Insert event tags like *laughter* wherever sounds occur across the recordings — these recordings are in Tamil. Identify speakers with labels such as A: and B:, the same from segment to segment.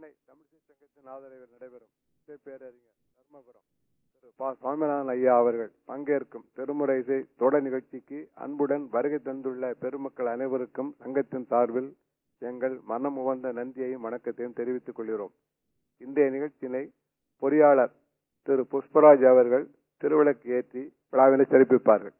A: சென்னை தமிழிசை சங்கத்தின் ஆதரவில் நடைபெறும். பேரறிஞர் தர்மபுரம் பா சுவாமிநாதன் ஐயா அவர்கள் பங்கேற்கும் திருமுறை இசை தொடர் நிகழ்ச்சிக்கு அன்புடன் வருகை தந்துள்ள பெருமக்கள் அனைவருக்கும் சங்கத்தின் சார்பில் எங்கள் மனம் மனமுவந்த நந்தியையும் வணக்கத்தையும் தெரிவித்துக் கொள்கிறோம். இன்றைய நிகழ்ச்சியினை பொறியாளர் திரு புஷ்பராஜ் அவர்கள் திருவிளக்கு ஏற்றி விழாவினை சிறப்பிப்பார்கள்.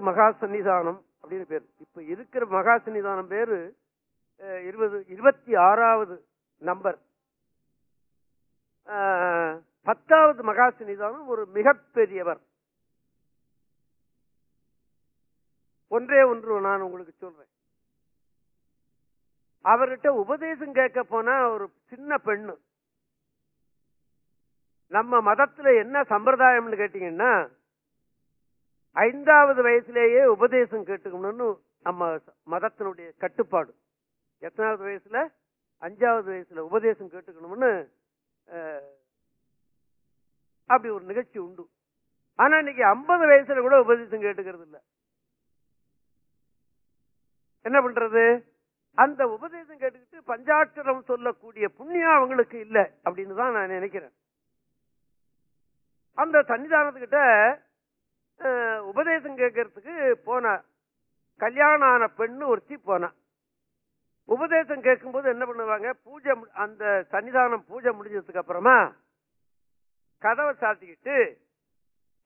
B: இருபது மகா
A: சன்னிதானம் அப்படின்னு பேர். இப்போ இருக்கிற மகா சன்னிதானம் பேரு இருபது இருபத்தி ஆறாவது நம்பர். பத்தாவது மகா சன்னிதானம் ஒரு மிகப்பெரியவர். ஒன்றே ஒன்று நான் உங்களுக்கு சொல்றேன். அவர்கிட்ட உபதேசம் கேட்க போனா ஒரு சின்ன பெண்ணு. நம்ம மதத்துல என்ன சம்பிரதாயம்னு கேட்டீங்கன்னா ஐந்தாவது வயசுலேயே உபதேசம் கேட்டுக்கணும்னு நம்ம மதத்தினுடைய கட்டுப்பாடு. எத்தனாவது வயசுல? அஞ்சாவது வயசுல உபதேசம் கேட்டுக்கணும்னு அஹ், அப்படி ஒரு நிகழ்ச்சி உண்டு. ஆனா இன்னைக்கு ஐம்பது வயசுல கூட உபதேசம் கேட்டுக்கிறது இல்ல. என்ன பண்றது? அந்த உபதேசம் கேட்டுக்கிட்டு பஞ்சாட்சரம் சொல்லக்கூடிய புண்ணியம் அவங்களுக்கு இல்லை அப்படின்னு தான் நான் நினைக்கிறேன். அந்த சன்னிதானத்துக்கிட்ட உபதேசம் கேட்கறதுக்கு போன கல்யாணம் ஆன பெண்ணு ஒருத்தி போனா. உபதேசம் கேட்கும்போது என்ன பண்ணுவாங்க? பூஜை அந்த சன்னிதானம் பூஜை முடிஞ்சதுக்கு அப்புறமா கதவை சாத்திக்கிட்டு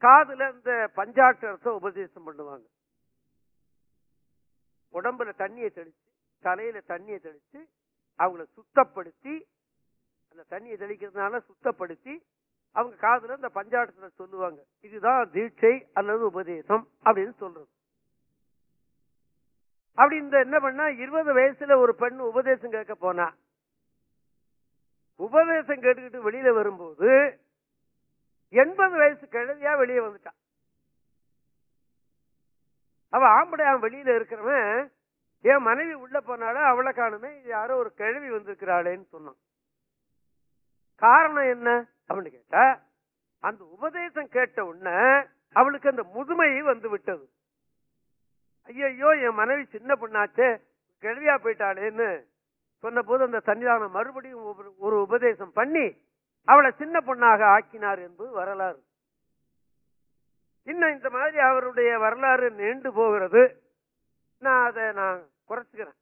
A: காதுல இந்த பஞ்சாட்சரத்தை உபதேசம் பண்ணுவாங்க. உடம்புல தண்ணியை தெளிச்சு தலையில தண்ணியை தெளிச்சு அவங்கள சுத்தப்படுத்தி அந்த தண்ணியை தெளிக்கிறதுனால சுத்தப்படுத்தி அவங்க காதுல இந்த பஞ்சாட்டத்துல சொல்லுவாங்க. இதுதான் தீட்சை அல்லது உபதேசம் அப்படின்னு சொல்றது. அப்படி இந்த என்ன பண்ணா இருபது வயசுல ஒரு பெண் உபதேசம் கேட்க போனா உபதேசம் கேட்டுக்கிட்டு வெளியில வரும்போது எண்பது வயசு கிழவியா வெளியே வந்துட்டான் அவ ஆம்படை அவன் வெளியில இருக்கிறவன் என் மனைவி உள்ள போனாலும் அவளை காணுமே யாரோ ஒரு கிழவி வந்திருக்கிறாளேன்னு சொன்னான். காரணம் என்ன? அப்படின்னு கேட்டா அந்த உபதேசம் கேட்ட உடனே அவளுக்கு அந்த முதுமை வந்து விட்டது. ஐயையோ என் மனைவி சின்ன பொண்ணாச்சே கிழவியா போயிட்டாளேன்னு சொன்ன போது அந்த சன்னிதானம் மறுபடியும் ஒரு- ஒரு உபதேசம் பண்ணி அவளை சின்ன பொண்ணாக ஆக்கினார் என்பது வரலாறு. இன்னும் இந்த மாதிரி அவருடைய வரலாறு நீண்டு போகிறது. நான் அதை நான் குறைச்சுக்கிறேன்.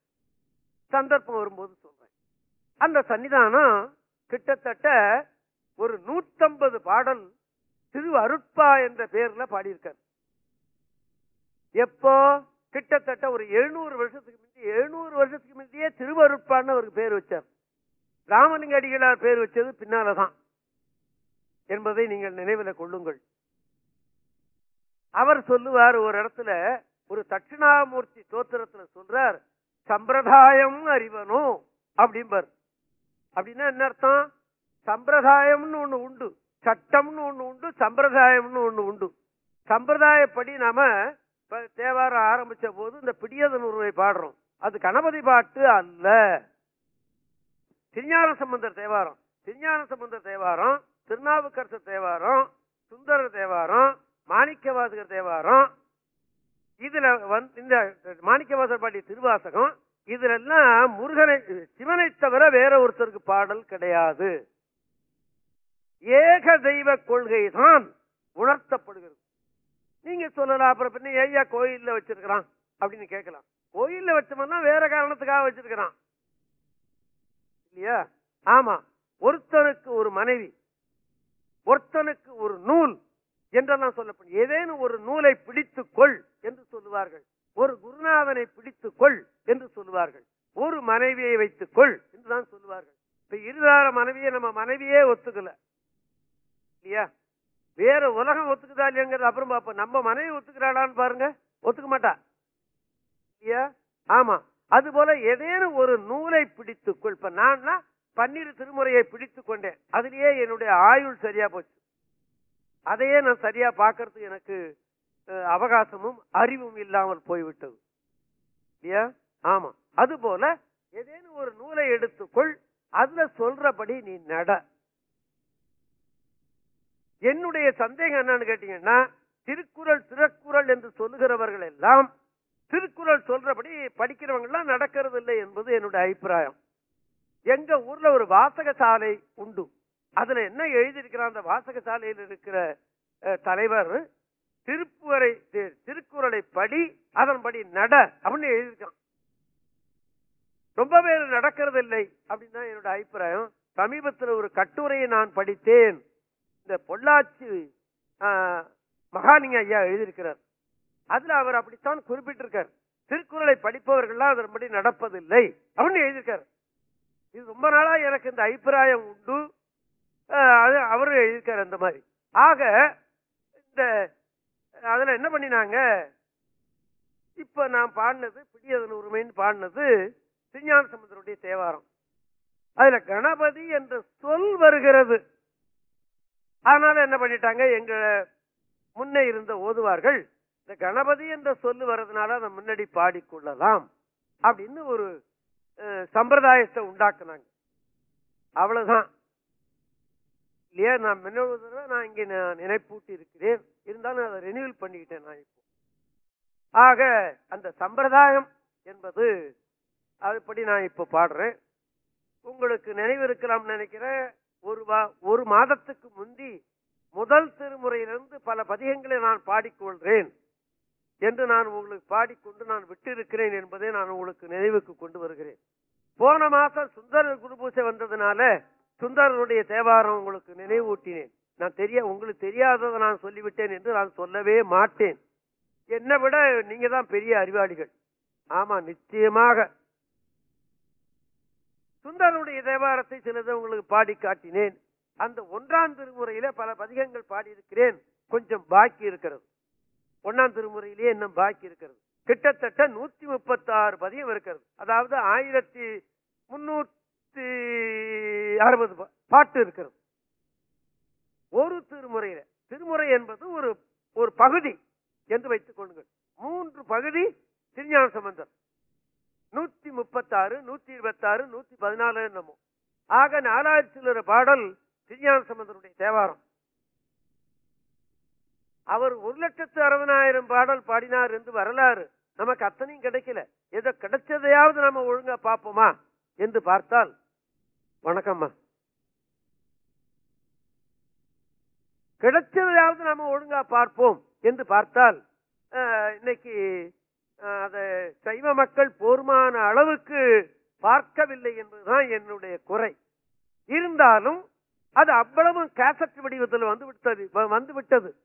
A: சந்தர்ப்பம் வரும்போது சொல்றேன். அந்த சன்னிதானம் கிட்டத்தட்ட ஒரு நூத்தம்பது பாடல் திரு அருட்பா என்ற பெயர்ல பாடியிருக்கார். எப்போ? கிட்டத்தட்ட ஒரு எழுநூறு வருஷத்துக்கு முந்தி எழுநூறு வருஷத்துக்கு முந்தையே திருவருட்பான்னு அவருக்கு பேர் வச்சார். ராமலிங்க அடிகளார் பேர் வச்சது பின்னாலதான் என்பதை நீங்கள் நினைவில் கொள்ளுங்கள். அவர் சொல்லுவார் ஒரு இடத்துல ஒரு தட்சிணாமூர்த்தி தோத்திரத்துல சொல்றார் சம்பிரதாயம் அறிவனும் அப்படிம்பார். அப்படின்னா என்ன அர்த்தம்? சம்பிரதாயம்னு ஒண்ணு உண்டு. சட்டம்னு ஒண்ணு உண்டு சம்பிரதாயம்னு ஒண்ணு உண்டு. சம்பிரதாயப்படி நாம தேவாரம் ஆரம்பிச்ச போது இந்த பிடியதனூர்வை பாடுறோம். அது கணபதி பாட்டு அல்ல. திருஞான சம்பந்தர் தேவாரம் திருஞான சம்பந்தர் தேவாரம் திருநாவுக்கரசர் தேவாரம் சுந்தரர் தேவாரம் மாணிக்கவாசகர் தேவாரம். இதுல வந்து இந்த மாணிக்கவாசர் பாட்டிய திருவாசகம் இதுல எல்லாம் முருகனை சிவனை தவிர வேற ஒருத்தருக்கு பாடல் கிடையாது. ஏக தெய்வ கொள்கை தான் உணர்த்தப்படுகிறது. நீங்க சொல்லலாம் அப்புறம் பின்ன ஐயா கோயில்ல வச்சிருக்கிறான் அப்படின்னு கேட்கலாம். கோயில்ல வச்சோம்னா வேற காரணத்துக்காக வச்சிருக்கிறான். இல்லையா? ஆமா ஒருத்தனுக்கு ஒரு மனைவி ஒருத்தனுக்கு ஒரு நூல் என்றெல்லாம் சொல்லப்படும். ஏதேனும் ஒரு நூலை பிடித்துக் கொள் என்று சொல்லுவார்கள். ஒரு குருநாதனை பிடித்துக் கொள் என்று சொல்லுவார்கள். ஒரு மனைவியை வைத்துக் கொள் என்றுதான் சொல்லுவார்கள். இப்ப இருதார மனைவியை நம்ம மனைவியே ஒத்துக்கல. இல்லையா? வேற உலகம் ஒத்துக்குதா இல்லையாங்கிறது அப்புறம் பார்ப்போம். நம்ம மனைவி ஒத்துக்கிறாளான்னு பாருங்க. ஒத்துக்க மாட்டா. இல்லையா? ஆமா. அது போல ஏதேனும் ஒரு நூலை பிடித்துக்கொள் இப்ப நான் பன்னிரு திருமுறையை பிடித்துக் கொண்டேன். அதுலயே என்னுடைய ஆயுள் சரியா போச்சு. அதையே நான் சரியா பார்க்கறதுக்கு எனக்கு அவகாசமும் அறிவும் இல்லாமல் போய்விட்டது. இல்லையா? ஆமா. அது போல ஏதேனும் ஒரு நூலை எடுத்துக்கொள் அதுல சொல்றபடி நீ நட. என்னுடைய சந்தேகம் என்னன்னு கேட்டீங்கன்னா திருக்குறள் திருக்குறள் என்று சொல்லுகிறவர்கள் எல்லாம் திருக்குறள் சொல்றபடி படிக்கிறவங்க எல்லாம் நடக்கிறது இல்லை என்பது என்னுடைய அபிப்பிராயம். எங்க ஊர்ல ஒரு வாசக சாலை உண்டு. அதுல என்ன எழுதியிருக்கிறான் அந்த வாசக சாலையில் இருக்கிற அஹ், தலைவர் திருப்புவரை திருக்குறளை படி அதன்படி நட அப்படின்னு எழுதியிருக்கான். ரொம்ப பேர் நடக்கிறது இல்லை அப்படின்னு தான் என்னோட அபிப்பிராயம். சமீபத்தில் ஒரு கட்டுரையை நான் படித்தேன். இந்த பொள்ளாச்சி ஆஹ், மகாலிங்க ஐயா எழுதியிருக்கிறார். அதுல அவர் அப்படித்தான் குறிப்பிட்டிருக்கார். திருக்குறளை படிப்பவர்கள்லாம் அதன்படி நடப்பதில்லை அப்படின்னு எழுதியிருக்கார். இது ரொம்ப நாளா எனக்கு இந்த அபிப்பிராயம் உண்டு. அது அவரு எழுதியிருக்கார் அந்த மாதிரி. ஆக இந்த அதுல என்ன பண்ணினாங்க? இப்ப நான் பாடினது பிடியதன் உரிமைன்னு பாடினது திருஞான சமுதருடைய தேவாரம். அதுல கணபதி என்ற சொல் வருகிறது. அதனால என்ன பண்ணிட்டாங்க? எங்க முன்னே இருந்த ஓதுவார்கள் இந்த கணபதி என்ற சொல்லு வர்றதுனால அதை முன்னாடி பாடிக்கொள்ளலாம் அப்படின்னு ஒரு அஹ், சம்பிரதாயத்தை உண்டாக்குனாங்க. அவ்வளவுதான். இல்லையா? நான் முன்ன நான் இங்க நான் நினைப்பூட்டி இருக்கிறேன். இருந்தாலும் அதை ரெனியூல் பண்ணிக்கிட்டேன் நான் இப்போ. ஆக அந்த சம்பிரதாயம் என்பது அதுபடி நான் இப்போ பாடுறேன். உங்களுக்கு நினைவு இருக்கலாம்னு நினைக்கிறேன். ஒரு வா- ஒரு மாதத்துக்கு முந்தி முதல் திருமுறையிலிருந்து பல பதிகங்களை நான் பாடிக்கொள்கிறேன் என்று நான் உங்களுக்கு பாடிக்கொண்டு நான் விட்டிருக்கிறேன் என்பதை நான் உங்களுக்கு நினைவுக்கு கொண்டு வருகிறேன். போன மாசம் சுந்தரர் குருபூசை வந்ததுனால சுந்தரருடைய தேவாரம் உங்களுக்கு நினைவூட்டினேன். நான் தெரிய உங்களுக்கு தெரியாததை நான் சொல்லிவிட்டேன் என்று நான் சொல்லவே மாட்டேன். என்னை விட நீங்க தான் பெரிய அறிவாளிகள். ஆமா நிச்சயமாக. சுந்தரனுடைய தேவாரத்தை சிலதை உங்களுக்கு பாடி காட்டினேன். அந்த ஒன்றாம் திருமுறையில பல பதிகங்கள் பாடியிருக்கிறேன். கொஞ்சம் பாக்கி இருக்கிறது. ஒன்னாம் திருமுறையிலேயே இன்னும் பாக்கி இருக்கிறது. கிட்டத்தட்ட நூத்தி முப்பத்தி ஆறு பதியம் இருக்கிறது. அதாவது ஆயிரத்தி முன்னூத்தி அறுபது பா- பாட்டு இருக்கிறது. ஒரு திருமுறையில திருமுறை என்பது ஒரு ஒரு பகுதி என்று வைத்துக் கொள்ளுங்கள். மூன்று பகுதி திருஞான சம்பந்தர். நூத்தி முப்பத்தாறு நூத்தி இருபத்தாறு நூத்தி பதினாலு என்னமோ. ஆக நாலாயிரத்தி சில்லற பாடல் திருஞான சம்பந்தருடைய தேவாரம். அவர் ஒரு லட்சத்து அறுபதாயிரம் பாடல் பாடினார் என்று வரலாறு நமக்கு அத்தனையும் கிடைக்கல. ஏதோ கிடைச்சதையாவது நம்ம ஒழுங்கா பார்ப்போமா என்று பார்த்தால் வணக்கம்மா. கிடைச்சதையாவது நாம ஒழுங்கா பார்ப்போம் என்று பார்த்தால் அஹ், இன்னைக்கு அதை சைவ மக்கள் போர்மான அளவுக்கு பார்க்கவில்லை என்பதுதான் என்னுடைய குறை. இருந்தாலும் அது அவ்வளவும் கேசட் வடிவத்தில் வந்து விட்டது வந்து விட்டது.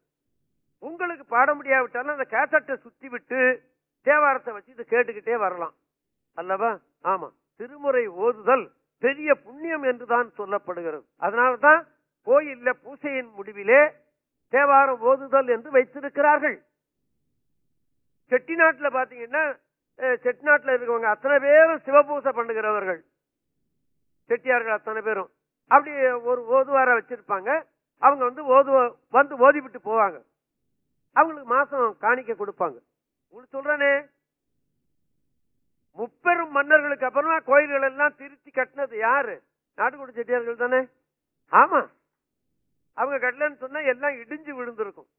A: உங்களுக்கு பாட முடியாவிட்டாலும் அந்த கேசட்டை சுத்தி விட்டு தேவாரத்தை வச்சு இதை கேட்டுக்கிட்டே வரலாம். அல்லவா? ஆமா. திருமுறை ஓதுதல் பெரிய புண்ணியம் என்றுதான் சொல்லப்படுகிறது. அதனாலதான் கோயில்ல பூசையின் முடிவிலே தேவாரம் ஓதுதல் என்று வைத்திருக்கிறார்கள். செட்டிநாட்டுல பாத்தீங்கன்னா செட்டிநாட்டில் செட்டிநாட்டுல இருக்கவங்க அத்தனை பேரும் சிவபூசை பண்ணுகிறவர்கள். செட்டியார்கள் அத்தனை பேரும். அப்படி ஒரு ஓதுவார வச்சிருப்பாங்க. அவங்க வந்து ஓது வந்து ஓதி விட்டு போவாங்க. அவங்களுக்கு மாசம் காணிக்க கொடுப்பாங்க. உங்களுக்கு சொல்றேனே. முப்பெரும் மன்னர்களுக்கு அப்புறமா கோயில்கள் எல்லாம் திருத்தி கட்டினது யாரு? நாட்டுக்கோட்டை செட்டியார்கள் தானே? ஆமா. அவங்க கட்டலன்னு சொன்னா எல்லாம் இடிஞ்சு விழுந்திருக்கும்.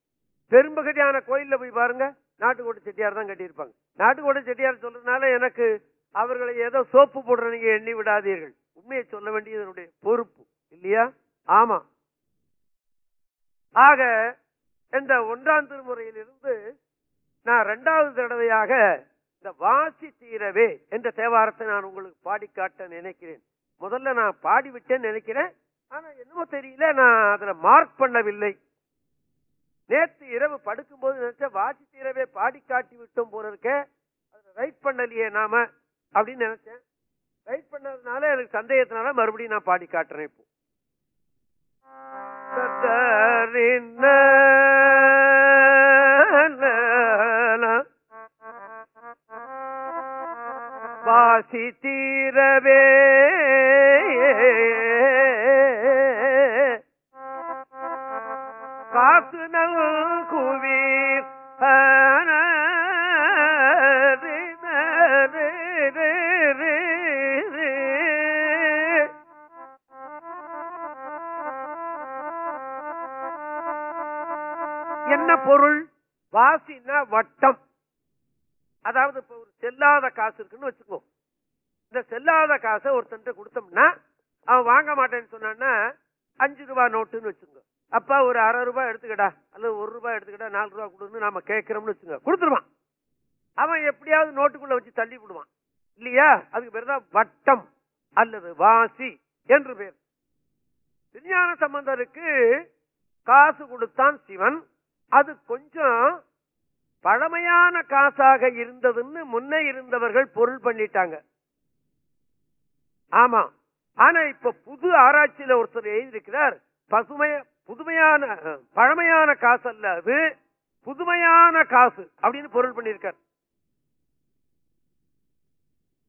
A: பெரும்பகுதியான கோயில்ல போய் பாருங்க. நாட்டுக்கோட்டை செட்டியார் தான் கட்டியிருப்பாங்க. நாட்டுக்கோட்டை செட்டியார் சொல்றதுனால எனக்கு அவர்களை ஏதோ சோப்பு போடுற நீங்க எண்ணி விடாதீர்கள். உண்மையை சொல்ல வேண்டியது என்னுடைய பொறுப்பு. இல்லையா? ஆமா. ஆக இந்த ஒன்றாம் திருமுறையிலிருந்து நான் இரண்டாவது தடவையாக இந்த வாசி தீரவே என்ற தேவாரத்தை நான் உங்களுக்கு பாடி காட்ட நினைக்கிறேன். முதல்ல நான் பாடிவிட்டேன்னு நினைக்கிறேன். ஆனா என்னமோ தெரியல நான் அதுல மார்க் பண்ணவில்லை. நேத்து இரவு படுக்கும்போது நினைச்ச வாசி தீரவே பாடி காட்டி விட்டோம் போல இருக்க அதுல ரைட் பண்ணலையே நாம அப்படின்னு நினைச்சேன் ரைட் பண்ணதுனால எனக்கு சந்தேகத்தினால மறுபடியும் நான் பாடி காட்டுறேன் இப்போ வாசி தீரவே *laughs* என்ன பொருள்? வாசினா வட்டம். அதாவது இப்ப ஒரு செல்லாத காசு இருக்குன்னு வச்சுக்கோ இந்த செல்லாத காசை ஒருத்தன் கொடுத்தோம்னா அவன் வாங்க மாட்டேன்னு சொன்னான்னா அஞ்சு ரூபாய் நோட்டுன்னு வச்சுக்கோ. அப்பா ஒரு அரை ரூபாய் எடுத்துக்கடா அல்லது ஒரு ரூபாய் எடுத்துக்கடா நாலு ரூபாய் கொடுன்னு நாம கேட்கிறோம்னு வச்சுங்க. கொடுத்துருவான். அவன் எப்படியாவது நோட்டுக்குள்ள வச்சு தள்ளி விடுவான். இல்லையா? அதுக்கு பேர் தான் வட்டம் அல்லது வாசி என்று பேர். திருஞான சம்பந்தருக்கு காசு கொடுத்தான் சிவன். அது கொஞ்சம் பழமையான காசாக இருந்ததுன்னு முன்னே இருந்தவர்கள் பொருள் பண்ணிட்டாங்க. ஆமா ஆனா இப்ப புது ஆராய்ச்சியில ஒருத்தர் எழுதியிருக்கிறார் பசுமைய புதுமையான பழமையான காசு அல்ல அது புதுமையான காசு அப்படின்னு பொருள் பண்ணியிருக்கார்.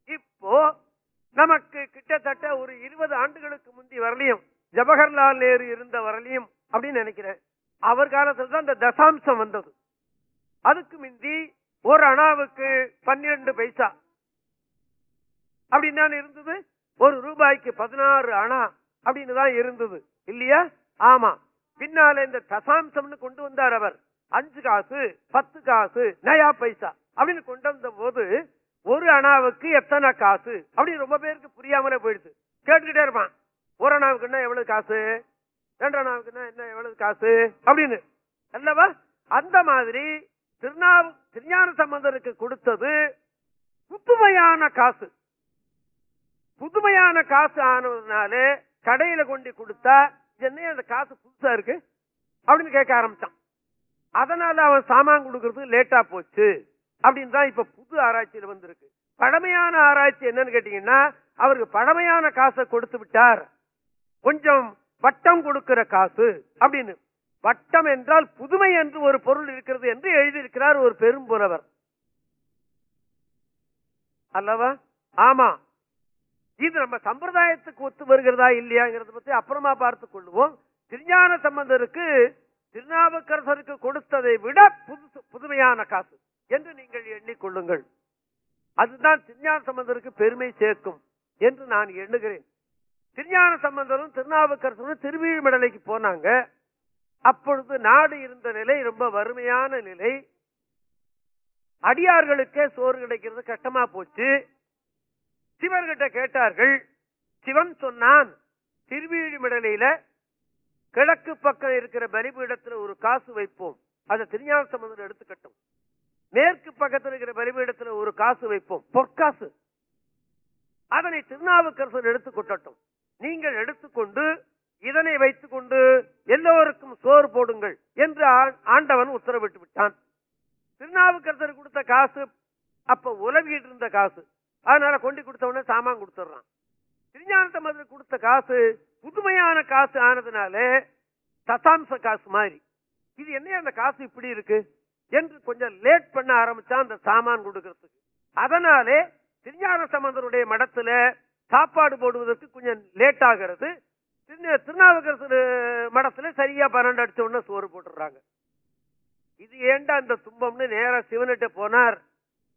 A: இப்போ நமக்கு கிட்டத்தட்ட ஒரு இருபது ஆண்டுகளுக்கு முந்தி வரலையும் ஜவஹர்லால் நேரு இருந்த வரலையும் அப்படின்னு நினைக்கிறேன். அவர் காலத்துல தான் இந்த தசாம்சம் வந்தது. அதுக்கு முந்தி ஒரு அணாவுக்கு பன்னிரண்டு பைசா. அப்படின்னு தான் இருந்தது. ஒரு ரூபாய்க்கு பதினாறு அணா அப்படின்னு தான் இருந்தது. இல்லையா? ஆமா. பின்னால இந்த தசாம்சம்னு கொண்டு வந்தார் அவர். அஞ்சு காசு பத்து காசு நயா பைசா அப்படின்னு கொண்டு வந்த போது ஒரு அணாவுக்கு எத்தனை காசு அப்படின்னு ரொம்ப பேருக்கு புரியாமலே போயிடுது கேட்டுக்கிட்டே இருப்பான். ஒரு அணாவுக்குன்னா எவ்வளவு காசு? ரெண்டு அணாவுக்குன்னா என்ன எவ்வளவு காசு? அப்படின்னு. அல்லவா அந்த மாதிரி திருநாவு திருஞான சம்பந்தருக்கு கொடுத்தது புதுமையான காசு. புதுமையான காசு ஆனதுனாலே கடையில கொண்டு கொடுத்தா என்ன அந்த காசு புதுசா இருக்கு? அப்படின்னு கேட்க ஆரம்பிச்சான். அதனால அவன் சாமான் கொடுக்கறது லேட்டா போச்சு. அப்படின்னு தான் இப்ப புது ஆராய்ச்சியில வந்திருக்கு. பழமையான ஆராய்ச்சி என்னன்னு கேட்டீங்கன்னா அவருக்கு பழமையான காசை கொடுத்து விட்டார். கொஞ்சம் வட்டம் கொடுக்கிற காசு அப்படின்னு. வட்டம் என்றால் புதுமை என்று ஒரு பொருள் இருக்கிறது என்று எழுதியிருக்கிறார் ஒரு பெரும் புறவர் அல்லவா? ஆமா. இது நம்ம சம்பிரதாயத்துக்கு ஒத்து வருகிறதா இல்லையாங்கிறத பத்தி அப்புறமா பார்த்துக் கொள்வோம் திருஞான சம்பந்தருக்கு திருநாவுக்கரசருக்கு கொடுத்ததை விட புதுசு புதுமையான காசு என்று நீங்கள் எண்ணிக்கொள்ளுங்கள் அதுதான் திருஞான சம்பந்தருக்கு பெருமை சேர்க்கும் என்று நான் எண்ணுகிறேன். திருஞான சம்பந்தரும் திருநாவுக்கரசரும் திருவிழிமடலைக்கு போனாங்க. அப்பொழுது நாடு இருந்த நிலை ரொம்ப வறுமையான நிலை. அடியார்களுக்கே சோறு கிடைக்கிறது கஷ்டமா போச்சு. சிவர்கிட்ட கேட்டார்கள் சிவன் சொன்னான் திருவிழிமடலையில கிழக்கு பக்கம் இருக்கிற பலிபீடத்துல ஒரு காசு வைப்போம். அதை திருஞான சம்பந்தம் எடுத்துக்கட்டும். மேற்கு பக்கத்தில் இருக்கிற பலிபீடத்துல ஒரு காசு வைப்போம். பொற்காசு. அதனை திருநாவுக்கரசர் எடுத்துக்கொள்ளட்டும் நீங்கள் எடுத்துக்கொண்டு இதனை வைத்துக் கொண்டு எல்லோருக்கும் சோறு போடுங்கள் என்று ஆ- ஆண்டவன் உத்தரவிட்டு விட்டான். திருநாவுக்கரசர் கொடுத்த காசு அப்ப உலகிட்டு இருந்த காசு. அதனால கொண்டு கொடுத்தவன சாமான் கொடுத்துட்றான். திருஞானத்தை மதுரை கொடுத்த காசு புதுமையான காசு ஆனதுனால தசாம்ச காசு மாதிரி. இது என்ன அந்த காசு இப்படி இருக்கு? என்று கொஞ்சம் லேட் பண்ண ஆரம்பிச்சான் அந்த சாமான் கொடுக்கறதுக்கு. அதனாலே திருஞான சம்பந்தருடைய மடத்துல சாப்பாடு போடுவதற்கு கொஞ்சம் லேட் ஆகிறது. திரு- மடத்துல சரியா பன்னெண்டு அடிச்ச உடனே சோறு போட்டுடுறாங்க. இது ஏண்டா அந்த துன்பம்னு நேரா சிவனிட்ட போனார்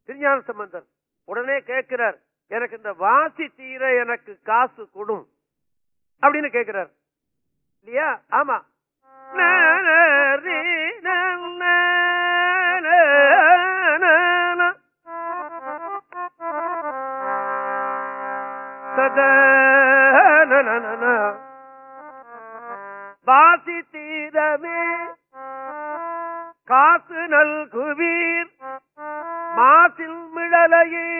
A: திருஞான சம்பந்தர். உடனே கேட்கிறார் எனக்கு இந்த வாசி தீர எனக்கு காசு கொடும். அப்படின்னு கேட்கிறார். இல்லையா? ஆமா. வாசி தீரமே. காசு நல்குவீர். மாசில் மிழலையீர்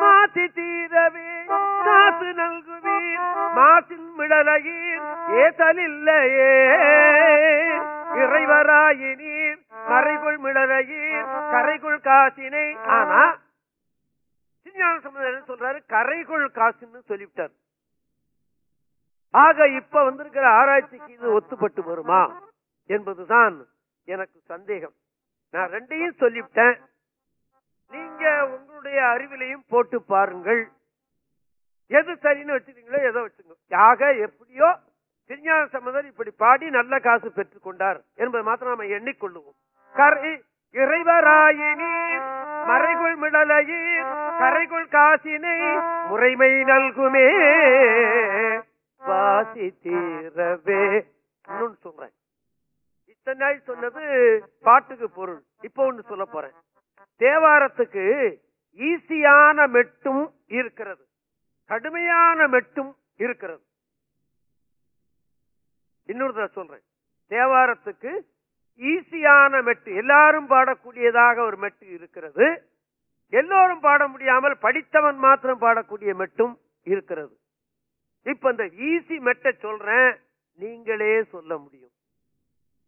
A: மாசி தீரவே காசு நல்குவீர் மாசில் மிழலையீர் ஏதலில்லையே இறைவராயினீர் மறைகுள் மிளரையீர் கரைகுள் காசினை ஆனா சிஞ்ஞான சம்பந்தம் என்ன சொல்றாரு? கரைகொள் காசுன்னு சொல்லிவிட்டார். ஆக இப்ப வந்திருக்கிற ஆராய்ச்சிக்கு இது ஒத்துப்பட்டு வருமா என்பதுதான் எனக்கு சந்தேகம். நான் ரெண்டையும் சொல்லிவிட்டேன். நீங்க உங்களுடைய அறிவிலையும் போட்டு பாருங்கள். எது சரின்னு வச்சுக்கீங்களோ எதை வச்சுங்க ஆக எப்படியோ திருஞான சம்பந்தர் இப்படி பாடி நல்ல காசு பெற்றுக் கொண்டார் என்பதை மாத்திரம் நாம எண்ணிக்கொள்ளுவோம். கரை இறைவராயினீர். மறைகுள் மிடலையீர் கரைகுள் காசினை முறைமை நல்குமே. வாசி தீரவே. சொல்றேன். இத்தனை நாள் சொன்னது பாட்டுக்கு பொருள். இப்ப ஒண்ணு சொல்ல போறேன். தேவாரத்துக்கு ஈஸியான மெட்டும் இருக்கிறது. கடுமையான மெட்டும் இருக்கிறது. இன்னொரு சொல்றேன். தேவாரத்துக்கு ஈஸியான மெட்டு. எல்லாரும் பாடக்கூடியதாக ஒரு மெட்டு இருக்கிறது. எல்லோரும் பாட முடியாமல் படித்தவன் மாத்திரம் பாடக்கூடிய மெட்டும் இருக்கிறது. இப்ப இந்த ஈஸி மெட்டை சொல்றேன். நீங்களே சொல்ல முடியும்.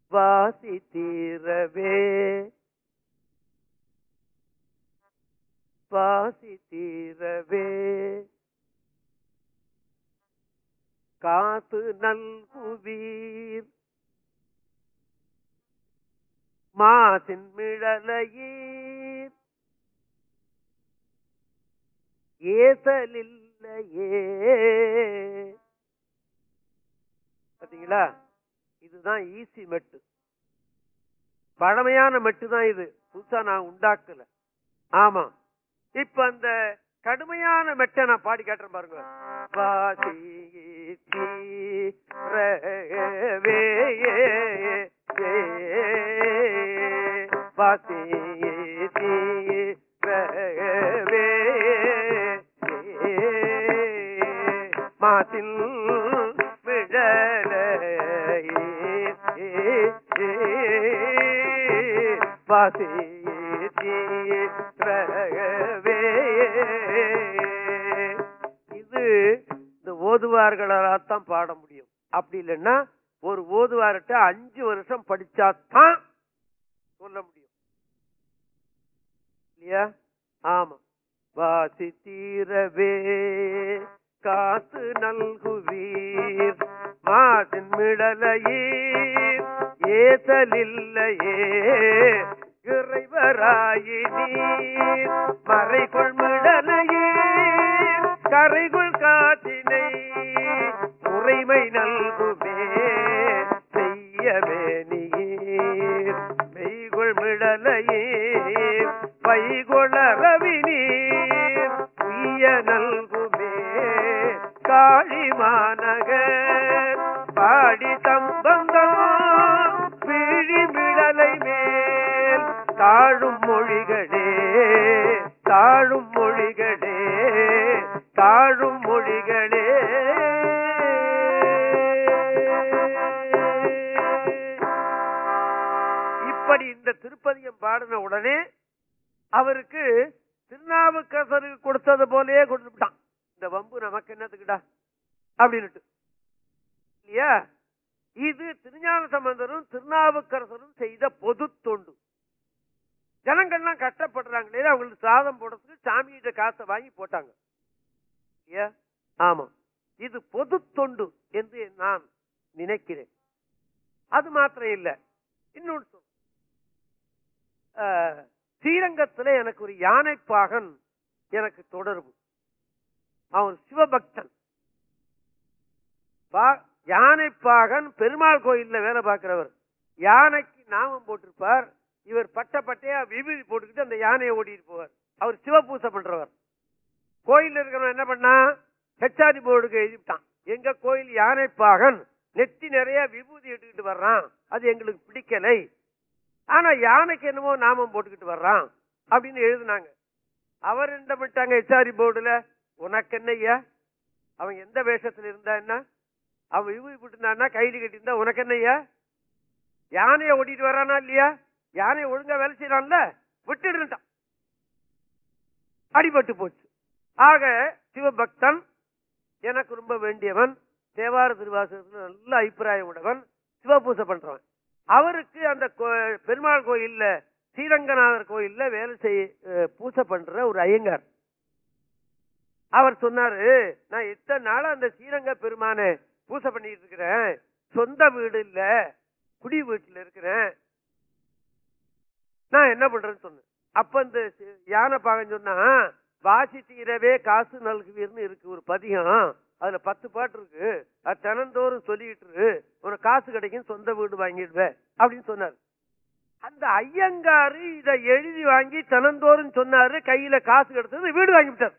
A: வாசி தீரவே. வாசி தீரவே. காத்து நல்குவீர். மாசின்மிழலையீர் ஏசலில்லையே. பாத்தீங்களா? இதுதான் ஈஸி மெட்டு. பழமையான மெட்டு தான் இது. புதுசா நான் உண்டாக்கல. ஆமா. இப்ப அந்த கடுமையான மெட்டை நான் பாடி காட்டுறேன் பாருங்க பாதி தீரவே வாசி தீரவே இது இந்த ஓதுவார்களால்தான் பாட முடியும். அப்படி இல்லைன்னா ஒரு ஓதுவார்கிட்ட அஞ்சு வருஷம் படிச்சாதான் சொல்ல முடியும். இல்லையா? ஆமா. வாசி தீரவே காத்து நல்குவீர். மாசின் மிடலையீர் ஏதலில்லையே இறைவராயினீர். மறைகொள் மிடலையீர் கரைகுள் காத்தினை உரைமை நல்குவே நீர். மெய்கொள் மிடலையீர் பைகொள ரவி நீர். உய்ய நல்குமே காளி மாநகர். பாடி தம்பந்தம் விழி மிடலை மேல். தாழும் மொழிகளே தாழும் மொழிகளே தாழும் மொழிகள். பாடின உடனே அவருக்கு திருநாவுக்கரசருக்கு கொடுத்தது போலயே கொடுத்துட்டான் இந்த வம்பு நமக்கு என்னத்துக்குடா? அப்படின்னுட்டு. இல்லையா? இது திருஞான சம்பந்தரும் திருநாவுக்கரசரும் செய்த பொது தொண்டு. ஜனங்கள்லாம் கஷ்டப்படுறாங்களே அவங்களுக்கு சாதம் போடுறதுக்கு சாமியிட்ட காசை வாங்கி போட்டாங்க. இல்லையா? ஆமா. இது பொது தொண்டு என்று நான் நினைக்கிறேன். அது மாத்திரம் இல்லை. இன்னொன்று ஸ்ரீரங்கத்துல எனக்கு ஒரு யானைப்பாகன் எனக்கு தொடர்பு. அவன் சிவபக்தன். யானைப்பாகன் பெருமாள் கோயில்ல வேலை பார்க்கிறவர். யானைக்கு நாமம் போட்டிருப்பார். இவர் பட்ட பட்டையா விபூதி போட்டுக்கிட்டு அந்த யானையை ஓடிட்டு போவார். அவர் சிவபூசை பண்றவர். கோயில் இருக்கிறவன் என்ன பண்ணா ஹெச்ஆர்டி போர்டுக்கு எழுதிட்டான் எங்க கோயில் யானைப்பாகன் நெத்தி நிறைய விபூதி எடுத்துக்கிட்டு வர்றான். அது எங்களுக்கு பிடிக்கலை. ஆனா யானைக்கு என்னமோ நாமம் போட்டுக்கிட்டு வர்றான் அப்படின்னு எழுதினாங்க. அவர் என்ன பண்ணிட்டாங்க ஹெச்ஆர்டி போர்டுல உனக்கு என்னய்யா? அவன் எந்த வேஷத்துல இருந்தா என்ன? அவன் விபூதி போட்டுருந்தான்னா கைது கட்டியிருந்தா உனக்கு என்னய்யா? யானையை ஓட்டிட்டு வர்றானா இல்லையா? யானையை ஒழுங்கா வேலை செய்யறான்ல? விட்டுடுட்டான் அடிபட்டு போச்சு. ஆக சிவபக்தன் எனக்கு ரொம்ப வேண்டியவன். தேவார திருவாசகத்துல நல்ல அபிப்பிராயம் உடையவன் சிவபூசை பண்றவன். அவருக்கு அந்த கோ- பெருமாள் கோயில்ல ஸ்ரீரங்கநாதர் கோயில்ல வேலை செய்ய பூசை பண்ற ஒரு ஐயங்கார். அவர் சொன்னாரு நான் இத்தனை நாளா அந்த ஸ்ரீரங்க பெருமானை பூசை பண்ணிட்டு இருக்கிறேன். சொந்த வீடு இல்ல. குடி வீட்டுல இருக்கிறேன். நான் என்ன பண்றேன்னு சொன்னேன். அப்ப இந்த யானை பாகன் சொன்னா வாசி தீரவே காசு நல்குவீர்னு இருக்கு ஒரு பதிகம். அதுல பத்து பாட்டு இருக்கு. அது தினந்தோறும் சொல்லிட்டு ஒரு காசு கிடைக்கும் சொந்த வீடு வாங்கிடுவேன் அப்படின்னு சொன்னார். அந்த ஐயங்காரு இத எழுதி வாங்கி தினந்தோறும் சொன்னாரு கையில காசு கிடைச்சது வீடு வாங்கி விட்டார்.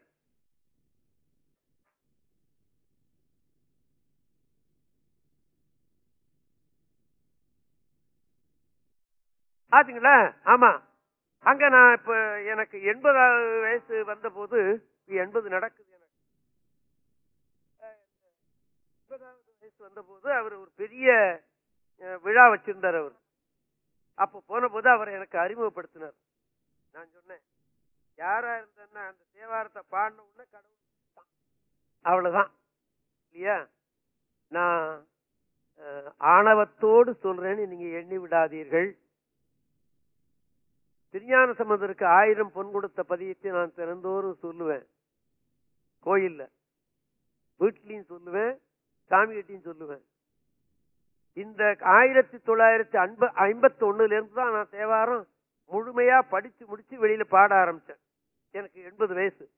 A: ஆச்சுங்களா ஆமா. அங்க நான் இப்ப எனக்கு எண்பதாவது வயசு வந்த போது எண்பது நடக்குது எனக்கு வந்த போது அவர் ஒரு பெரிய விழா வச்சிருந்தார் அவர். அப்போ போன போது அவரை எனக்கு அறிமுகப்படுத்தினார். நான் சொன்னேன் யாரா இருந்தேன்னா அந்த தேவாரத்தை பாடின உடனே கடவுள் அவ்வளவுதான். இல்லையா? நான் ஆணவத்தோடு சொல்றேன்னு நீங்க எண்ணி விடாதீர்கள். திருஞான சம்பந்தருக்கு ஆயிரம் பொன் கொடுத்த பதியத்தை நான் திறந்தோறும் சொல்லுவேன். கோயில்ல. வீட்லையும் சொல்லுவேன் சாமிகிட்டையும் சொல்லுவேன். இந்த ஆயிரத்தி தொள்ளாயிரத்தி அன்ப ஐம்பத்தி ஒண்ணுல இருந்து தான் நான் தேவாரம் முழுமையா படிச்சு முடிச்சு வெளியில பாட ஆரம்பிச்சேன். எனக்கு எண்பது வயசு.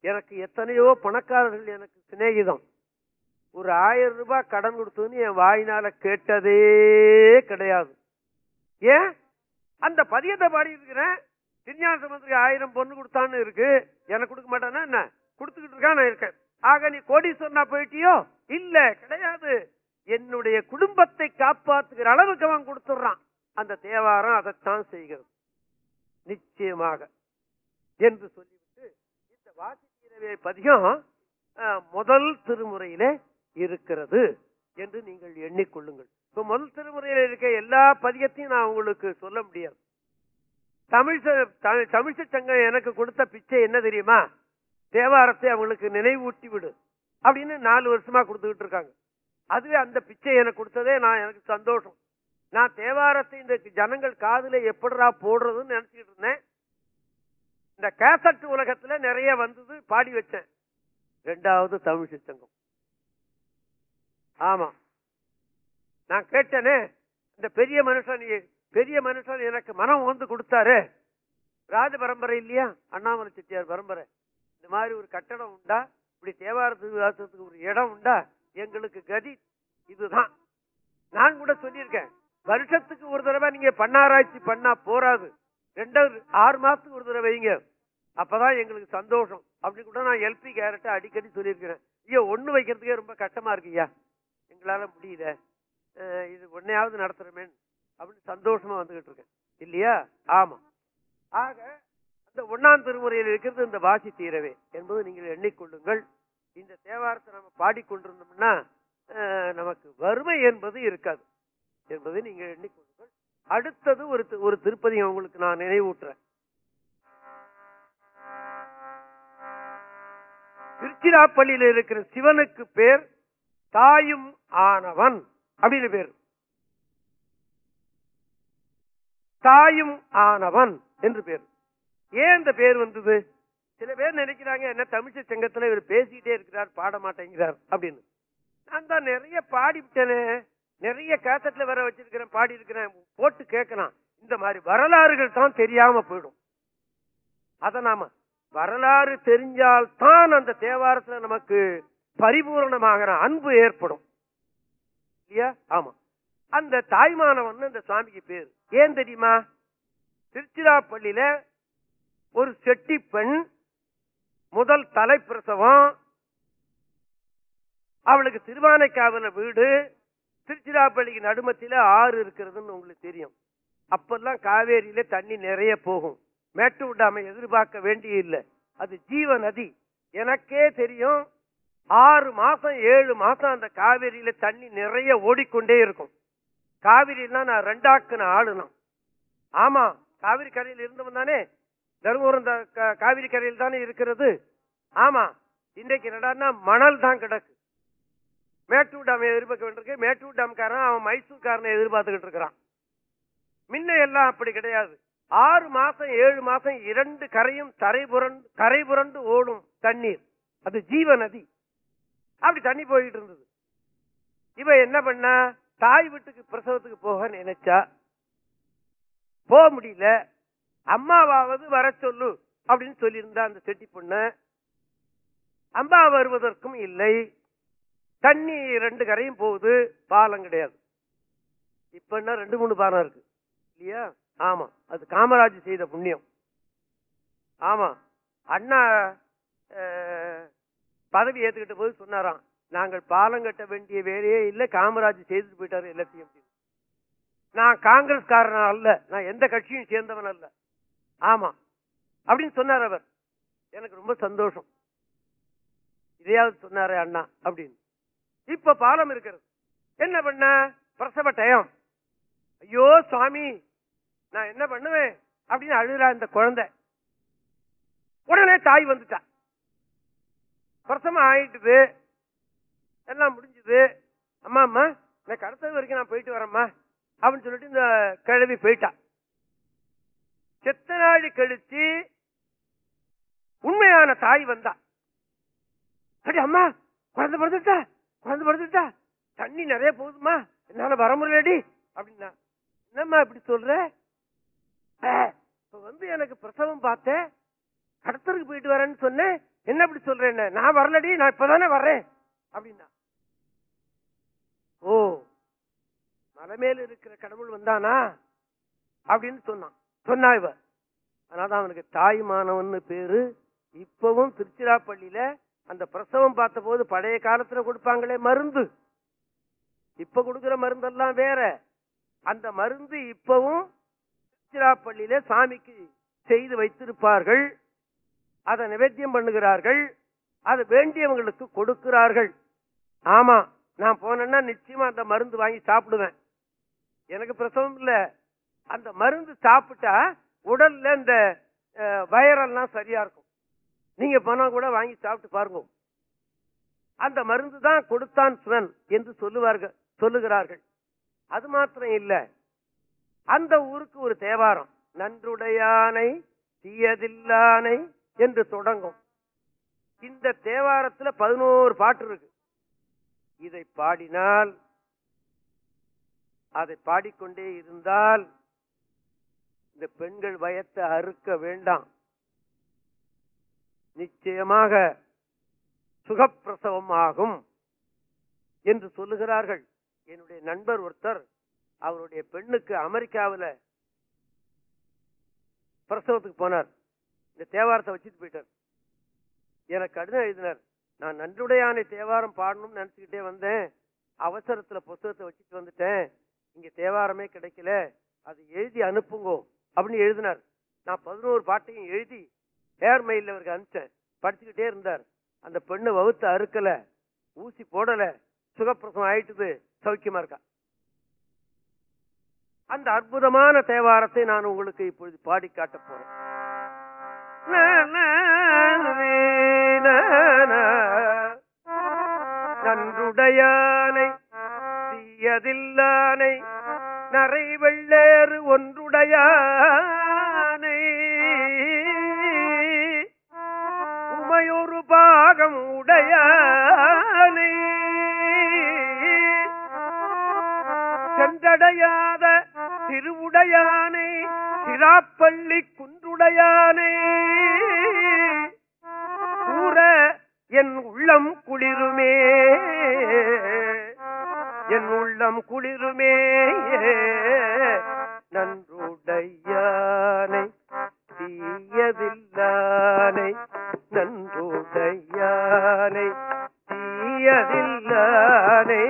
A: எனக்கு எத்தனையோ பணக்காரர்கள் எனக்கு சிநேகிதம். ஒரு ஆயிரம் ரூபாய் கடன் கொடுத்ததுன்னு என் வாயினால கேட்டதே கிடையாது. ஏன்? அந்த பதியத்தை பாடி இருக்கிறேன். திருஞான சம்பந்தத்துக்கு ஆயிரம் பொண்ணு கொடுத்தான்னு இருக்கு. எனக்கு கொடுக்க மாட்டேன்னா என்ன? கொடுத்துக்கிட்டு இருக்கான் நான் இருக்கேன். ஆக நீ கோடீஸ்வரனா போயிட்டியோ? இல்ல கிடையாது. என்னுடைய குடும்பத்தை காப்பாத்துகிற அளவுக்கு அவன் கொடுத்துடுறான். அந்த தேவாரம் அதைத்தான் செய்கிறது. நிச்சயமாக. என்று சொல்லிவிட்டு இந்த வாசிக்கிறவே பதிகம் அஹ், முதல் திருமுறையிலே இருக்கிறது என்று நீங்கள் எண்ணிக்கொள்ளுங்கள். இப்ப முதல் திருமுறையில இருக்க எல்லா பதியத்தையும் நான் உங்களுக்கு சொல்ல முடியாது. தமிழ் ச- தமிழ்ச்ச சங்கம் எனக்கு கொடுத்த பிச்சை என்ன தெரியுமா? தேவாரத்தை அவங்களுக்கு நினைவூட்டி விடு அப்படின்னு நாலு வருஷமா கொடுத்துக்கிட்டு இருக்காங்க. அதுவே அந்த பிச்சை எனக்கு கொடுத்ததே நான் எனக்கு சந்தோஷம். நான் தேவாரத்தை இந்த ஜனங்கள் காதுல எப்படிரா போடுறதுன்னு நினைச்சிட்டு இருந்தேன். இந்த கேசட் உலகத்துல நிறைய வந்தது பாடி வச்சேன். ரெண்டாவது தமிழ் சித்தங்கம். ஆமா. நான் கேட்டேனே இந்த பெரிய மனுஷன் பெரிய மனுஷன் எனக்கு மனம் வந்து கொடுத்தாரு. ராஜ பரம்பரை இல்லையா? அண்ணாமலை செட்டியார் பரம்பரை. இந்த மாதிரி ஒரு கட்டடம் உண்டா? இப்படி தேவாரத்துக்கு வாசத்துக்கு ஒரு இடம் உண்டா? எங்களுக்கு கதி இதுதான். நான் கூட சொல்லியிருக்கேன். வருஷத்துக்கு ஒரு தடவை நீங்க பண்ணாராய்ச்சி பண்ணா போராது ரெண்டாவது ஆறு மாசத்துக்கு ஒரு தடவை வைங்க. அப்பதான் எங்களுக்கு சந்தோஷம். அப்படி கூட நான் எல்பி கேரட்டை அடிக்கடி சொல்லியிருக்கிறேன். ஐயோ ஒண்ணு வைக்கிறதுக்கே ரொம்ப கஷ்டமா இருக்குய்யா எங்களால முடியல. இது ஒன்னையாவது நடத்துறமேன்னு அப்படின்னு சந்தோஷமா வந்துகிட்டு இருக்கேன். இல்லையா? ஆமா. ஆக இந்த ஒன்னாம் திருமுறையில் இருக்கிறது இந்த வாசி தீரவே என்பது நீங்கள் எண்ணிக்கொள்ளுங்கள். இந்த தேவாரத்தை நம்ம பாடிக்கொண்டிருந்தோம்னா நமக்கு வறுமை என்பது இருக்காது என்பதை நீங்கள் எண்ணிக்கொள்ளுங்கள். அடுத்தது ஒரு ஒரு திருப்பதி உங்களுக்கு நான் நினைவூட்டுறேன். திருச்சிராப்பள்ளியில் இருக்கிற சிவனுக்கு பேர் தாயும் ஆனவன் அப்படின்னு பேர். தாயும் ஆனவன் என்று பேர். ஏன் இந்த பேர் வந்தது? சில பேர் நினைக்கிறாங்க என்ன தமிழ்ச்சி சங்கத்துல இவர் பேசிக்கிட்டே இருக்கிறார் பாட மாட்டேங்கிறார் அப்படின்னு. நான் தான் நிறைய பாடிவிட்டேனே. நிறைய கேசட்ல வர வச்சிருக்கிறேன் பாடி இருக்கிறேன் போட்டு கேட்கலாம். இந்த மாதிரி வரலாறுகள் தான் தெரியாம போயிடும். அத நாம வரலாறு தெரிஞ்சால் தான் அந்த தேவாரத்துல நமக்கு பரிபூரணமாகிற அன்பு ஏற்படும். இல்லையா? ஆமா. அந்த தாய்மானவன் இந்த சுவாமிக்கு பேர். ஏன் தெரியுமா? திருச்சிராப்பள்ளியில ஒரு செட்டி பெண் முதல் தலைப்பிரசவம் அவளுக்கு திருவானைக்காவல வீடு திருச்சிராப்பள்ளிக்கு நடுமத்தில ஆறு இருக்கிறதுன்னு உங்களுக்கு தெரியும். அப்பெல்லாம் காவேரியில தண்ணி நிறைய போகும். மேட்டு விடாம எதிர்பார்க்க வேண்டிய இல்லை. அது ஜீவ நதி. எனக்கே தெரியும் ஆறு மாசம் ஏழு மாசம் அந்த காவேரியில தண்ணி நிறைய ஓடிக்கொண்டே இருக்கும். காவிரினா நான் ரெண்டாக்குன ஆளுனான் ஆமா காவிரி கரையில் இருந்தவன் தானே? தருமபுரம் காவிரி கரையில் தானே இருக்கிறது? ஆமா. இன்றைக்கு என்னடான்னா மணல் தான் கிடக்கு. மேட்டூர் டேம் எதிர்பார்க்க வேண்டியிருக்கு. மேட்டூர் டாம்காரன் அவன் மைசூர்காரனை எதிர்பார்த்துக்கிட்டு இருக்கிறான். முன்ன எல்லாம் அப்படி கிடையாது. ஆறு மாசம் ஏழு மாசம் இரண்டு கரையும் தரை புரண்டு கரை புரண்டு ஓடும் தண்ணீர். அது ஜீவ நதி. அப்படி தண்ணி போயிட்டு இருந்தது. இவ என்ன பண்ணா தாய் வீட்டுக்கு பிரசவத்துக்கு போக நினைச்சா போக முடியல. அம்மாவாவது வர சொல்லு அப்படின்னு சொல்லியிருந்தா அந்த செட்டி பொண்ணு. அம்மா வருவதற்கும் இல்லை. தண்ணி ரெண்டு கரையும் போகுது. பாலம் கிடையாது. இப்ப என்ன ரெண்டு மூணு பாலம் இருக்கு. இல்லையா? ஆமா. அது காமராஜ் செய்த புண்ணியம். ஆமா. அண்ணா அஹ், பதவி ஏத்துக்கிட்ட போது சொன்னாராம் நாங்கள் பாலம் கட்ட வேண்டிய வேலையே இல்லை. காமராஜ் செய்துட்டு போயிட்டாரு எல்லாத்தையும். நான் காங்கிரஸ்காரன் அல்ல. நான் எந்த கட்சியும் சேர்ந்தவன் அல்ல. ஆமா. அப்படின்னு சொன்னார் அவர். எனக்கு ரொம்ப சந்தோஷம். இதையாவது சொன்னாரு அண்ணா அப்படின்னு. இப்ப பாலம் இருக்கிறது. என்ன பண்ண? பிரசவ டயம் ஐயோ சுவாமி நான் என்ன பண்ணுவேன்? அப்படின்னு அழுகிறா இந்த குழந்தை. உடனே தாய் வந்துட்டா. பிரசவம் ஆயிட்டுது. எல்லாம் முடிஞ்சது. அம்மா அம்மா எனக்கு அடுத்தது வரைக்கும் நான் போயிட்டு வரேம்மா. அப்படின்னு சொல்லிட்டு இந்த கிழவி போயிட்டா. செத்த நாள் கழிச்சு உண்மையான தாய் வந்தா. அடி அம்மா குழந்தை பிறந்துட்டா? குழந்தை பிறந்துட்டா? தண்ணி நிறைய போகுதுமா என்னால வர முடியலடி அப்படின்னா. என்னம்மா இப்படி சொல்ற? "அஹ், இப்ப வந்து எனக்கு பிரசவம் பார்த்தேன் கடத்தருக்கு போயிட்டு வரேன்னு சொன்னேன் என்ன இப்படி சொல்றேன்னு நான் வரலடி நான் இப்பதானே வர்றேன் அப்படின்னா. ஓ மலை மேல இருக்கிற கடவுள் வந்தானா? அப்படின்னு சொன்னான். சொன்னா இவ அதனாலதான் அவனுக்கு தாய் மாணவன் பேரு. இப்பவும் திருச்சிராப்பள்ளியில அந்த பிரசவம் பார்த்த போது பழைய காலத்துல கொடுப்பாங்களே மருந்து. இப்ப கொடுக்கிற மருந்தெல்லாம் வேற. அந்த மருந்து இப்பவும் திருச்சிராப்பள்ளியில சாமிக்கு செய்து வைத்திருப்பார்கள். அதை நிவேத்தியம் பண்ணுகிறார்கள். அது வேண்டியவங்களுக்கு கொடுக்கிறார்கள். ஆமா நான் போனேன்னா நிச்சயமா அந்த மருந்து வாங்கி சாப்பிடுவேன். எனக்கு பிரசவம் இல்ல. அந்த மருந்து சாப்பிட்டா உடல்ல இந்த அஹ், வயரெல்லாம் சரியா இருக்கும். நீங்க போனா கூட வாங்கி சாப்பிட்டு பாருங்க. அந்த மருந்து தான் கொடுத்தான் சிவன் என்று சொல்லுவார்கள் சொல்லுகிறார்கள். அது மாத்திரம் இல்ல. அந்த ஊருக்கு ஒரு தேவாரம் நன்றுடையானை தீயதில்லானை என்று தொடங்கும். இந்த தேவாரத்துல பதினோரு பாட்டு இருக்கு. இதை பாடினால் அதை பாடிக்கொண்டே இருந்தால் இந்த பெண்கள் பயத்தை அறுக்க வேண்டாம். நிச்சயமாக சுகப்பிரசவம் ஆகும் என்று சொல்லுகிறார்கள். என்னுடைய நண்பர் ஒருத்தர் அவருடைய பெண்ணுக்கு அமெரிக்காவுல பிரசவத்துக்கு போனார். இந்த தேவாரத்தை வச்சுட்டு போயிட்டார். எனக்கு கடிதம் எழுதினார். நான் நன்றுடையானை தேவாரம் பாடணும்னு நினச்சிக்கிட்டே வந்தேன். அவசரத்துல புஸ்தகத்தை வச்சுட்டு வந்துட்டேன். இங்க தேவாரமே கிடைக்கல. அது எழுதி அனுப்புங்கோ. அப்படின்னு எழுதினார். நான் பதினோரு பாட்டையும் எழுதி ஏர் அவருக்கு அனுப்பிச்சேன். படிச்சுக்கிட்டே இருந்தார். அந்த பெண்ணு வகுத்து அறுக்கல. ஊசி போடல. சுகப்பிரசம் ஆயிட்டுது. சௌக்கியமா இருக்கா? அந்த அற்புதமான தேவாரத்தை நான் உங்களுக்கு இப்பொழுது பாடி காட்டப் போறேன். நன்றுடையானை தீயதில்லானை நரை வெள்ளேறு ஒன்றுடையானை. உமையொரு பாகம் உடையானை. சென்றடையாத திருவுடையானை திராப்பள்ளி குன்றுடையானை. கூற என் உள்ளம் குளிருமே. என் உள்ளம் குளிருமே நன்றுடையானை தீயதில்லானை நன்றுடையானை தீயதில்லானை.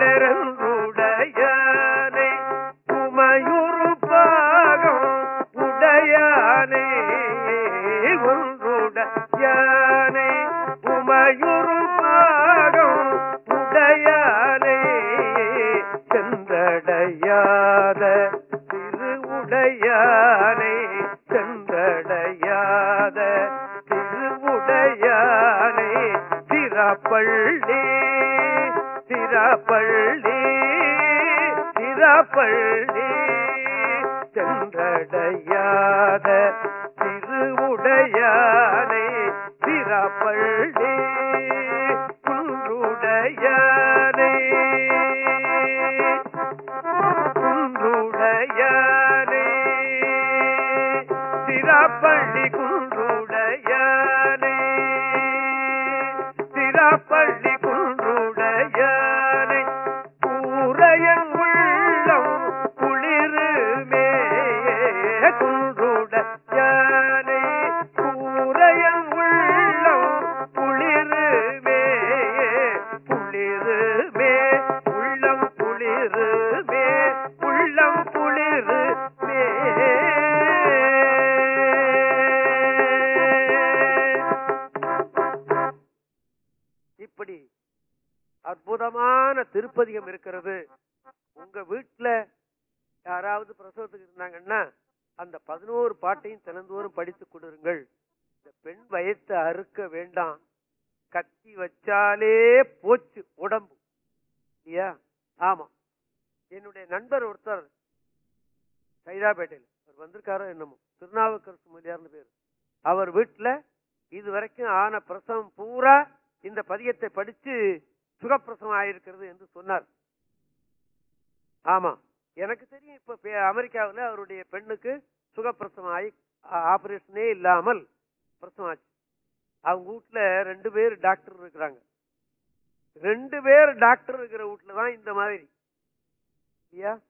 A: நரை இல்லையா? ஆமா. என்னுடைய நண்பர் ஒருத்தர் சைதாப்பேட்டையில். அவர் வந்திருக்காரோ என்னமோ. திருநாவுக்கரசு மொழியார்னு பேர். அவர் வீட்டுல இது வரைக்கும் ஆன பிரசவம் பூரா இந்த பதியத்தை படிச்சு சுகப்பிரசவம் ஆயிருக்கிறது என்று சொன்னார். ஆமா. எனக்கு தெரியும் இப்ப அமெரிக்காவில் அமெரிக்காவுல அவருடைய பெண்ணுக்கு சுகப்பிரசவம் ஆகி ஆபரேஷனே இல்லாமல் பிரசவம் ஆச்சு. அவங்க வீட்டில் ரெண்டு பேர் டாக்டர் இருக்கிறாங்க. ரெண்டு பேர் டாக்டர் இருக்கிற வீட்டுல தான் இந்த மாதிரி. இல்லையா?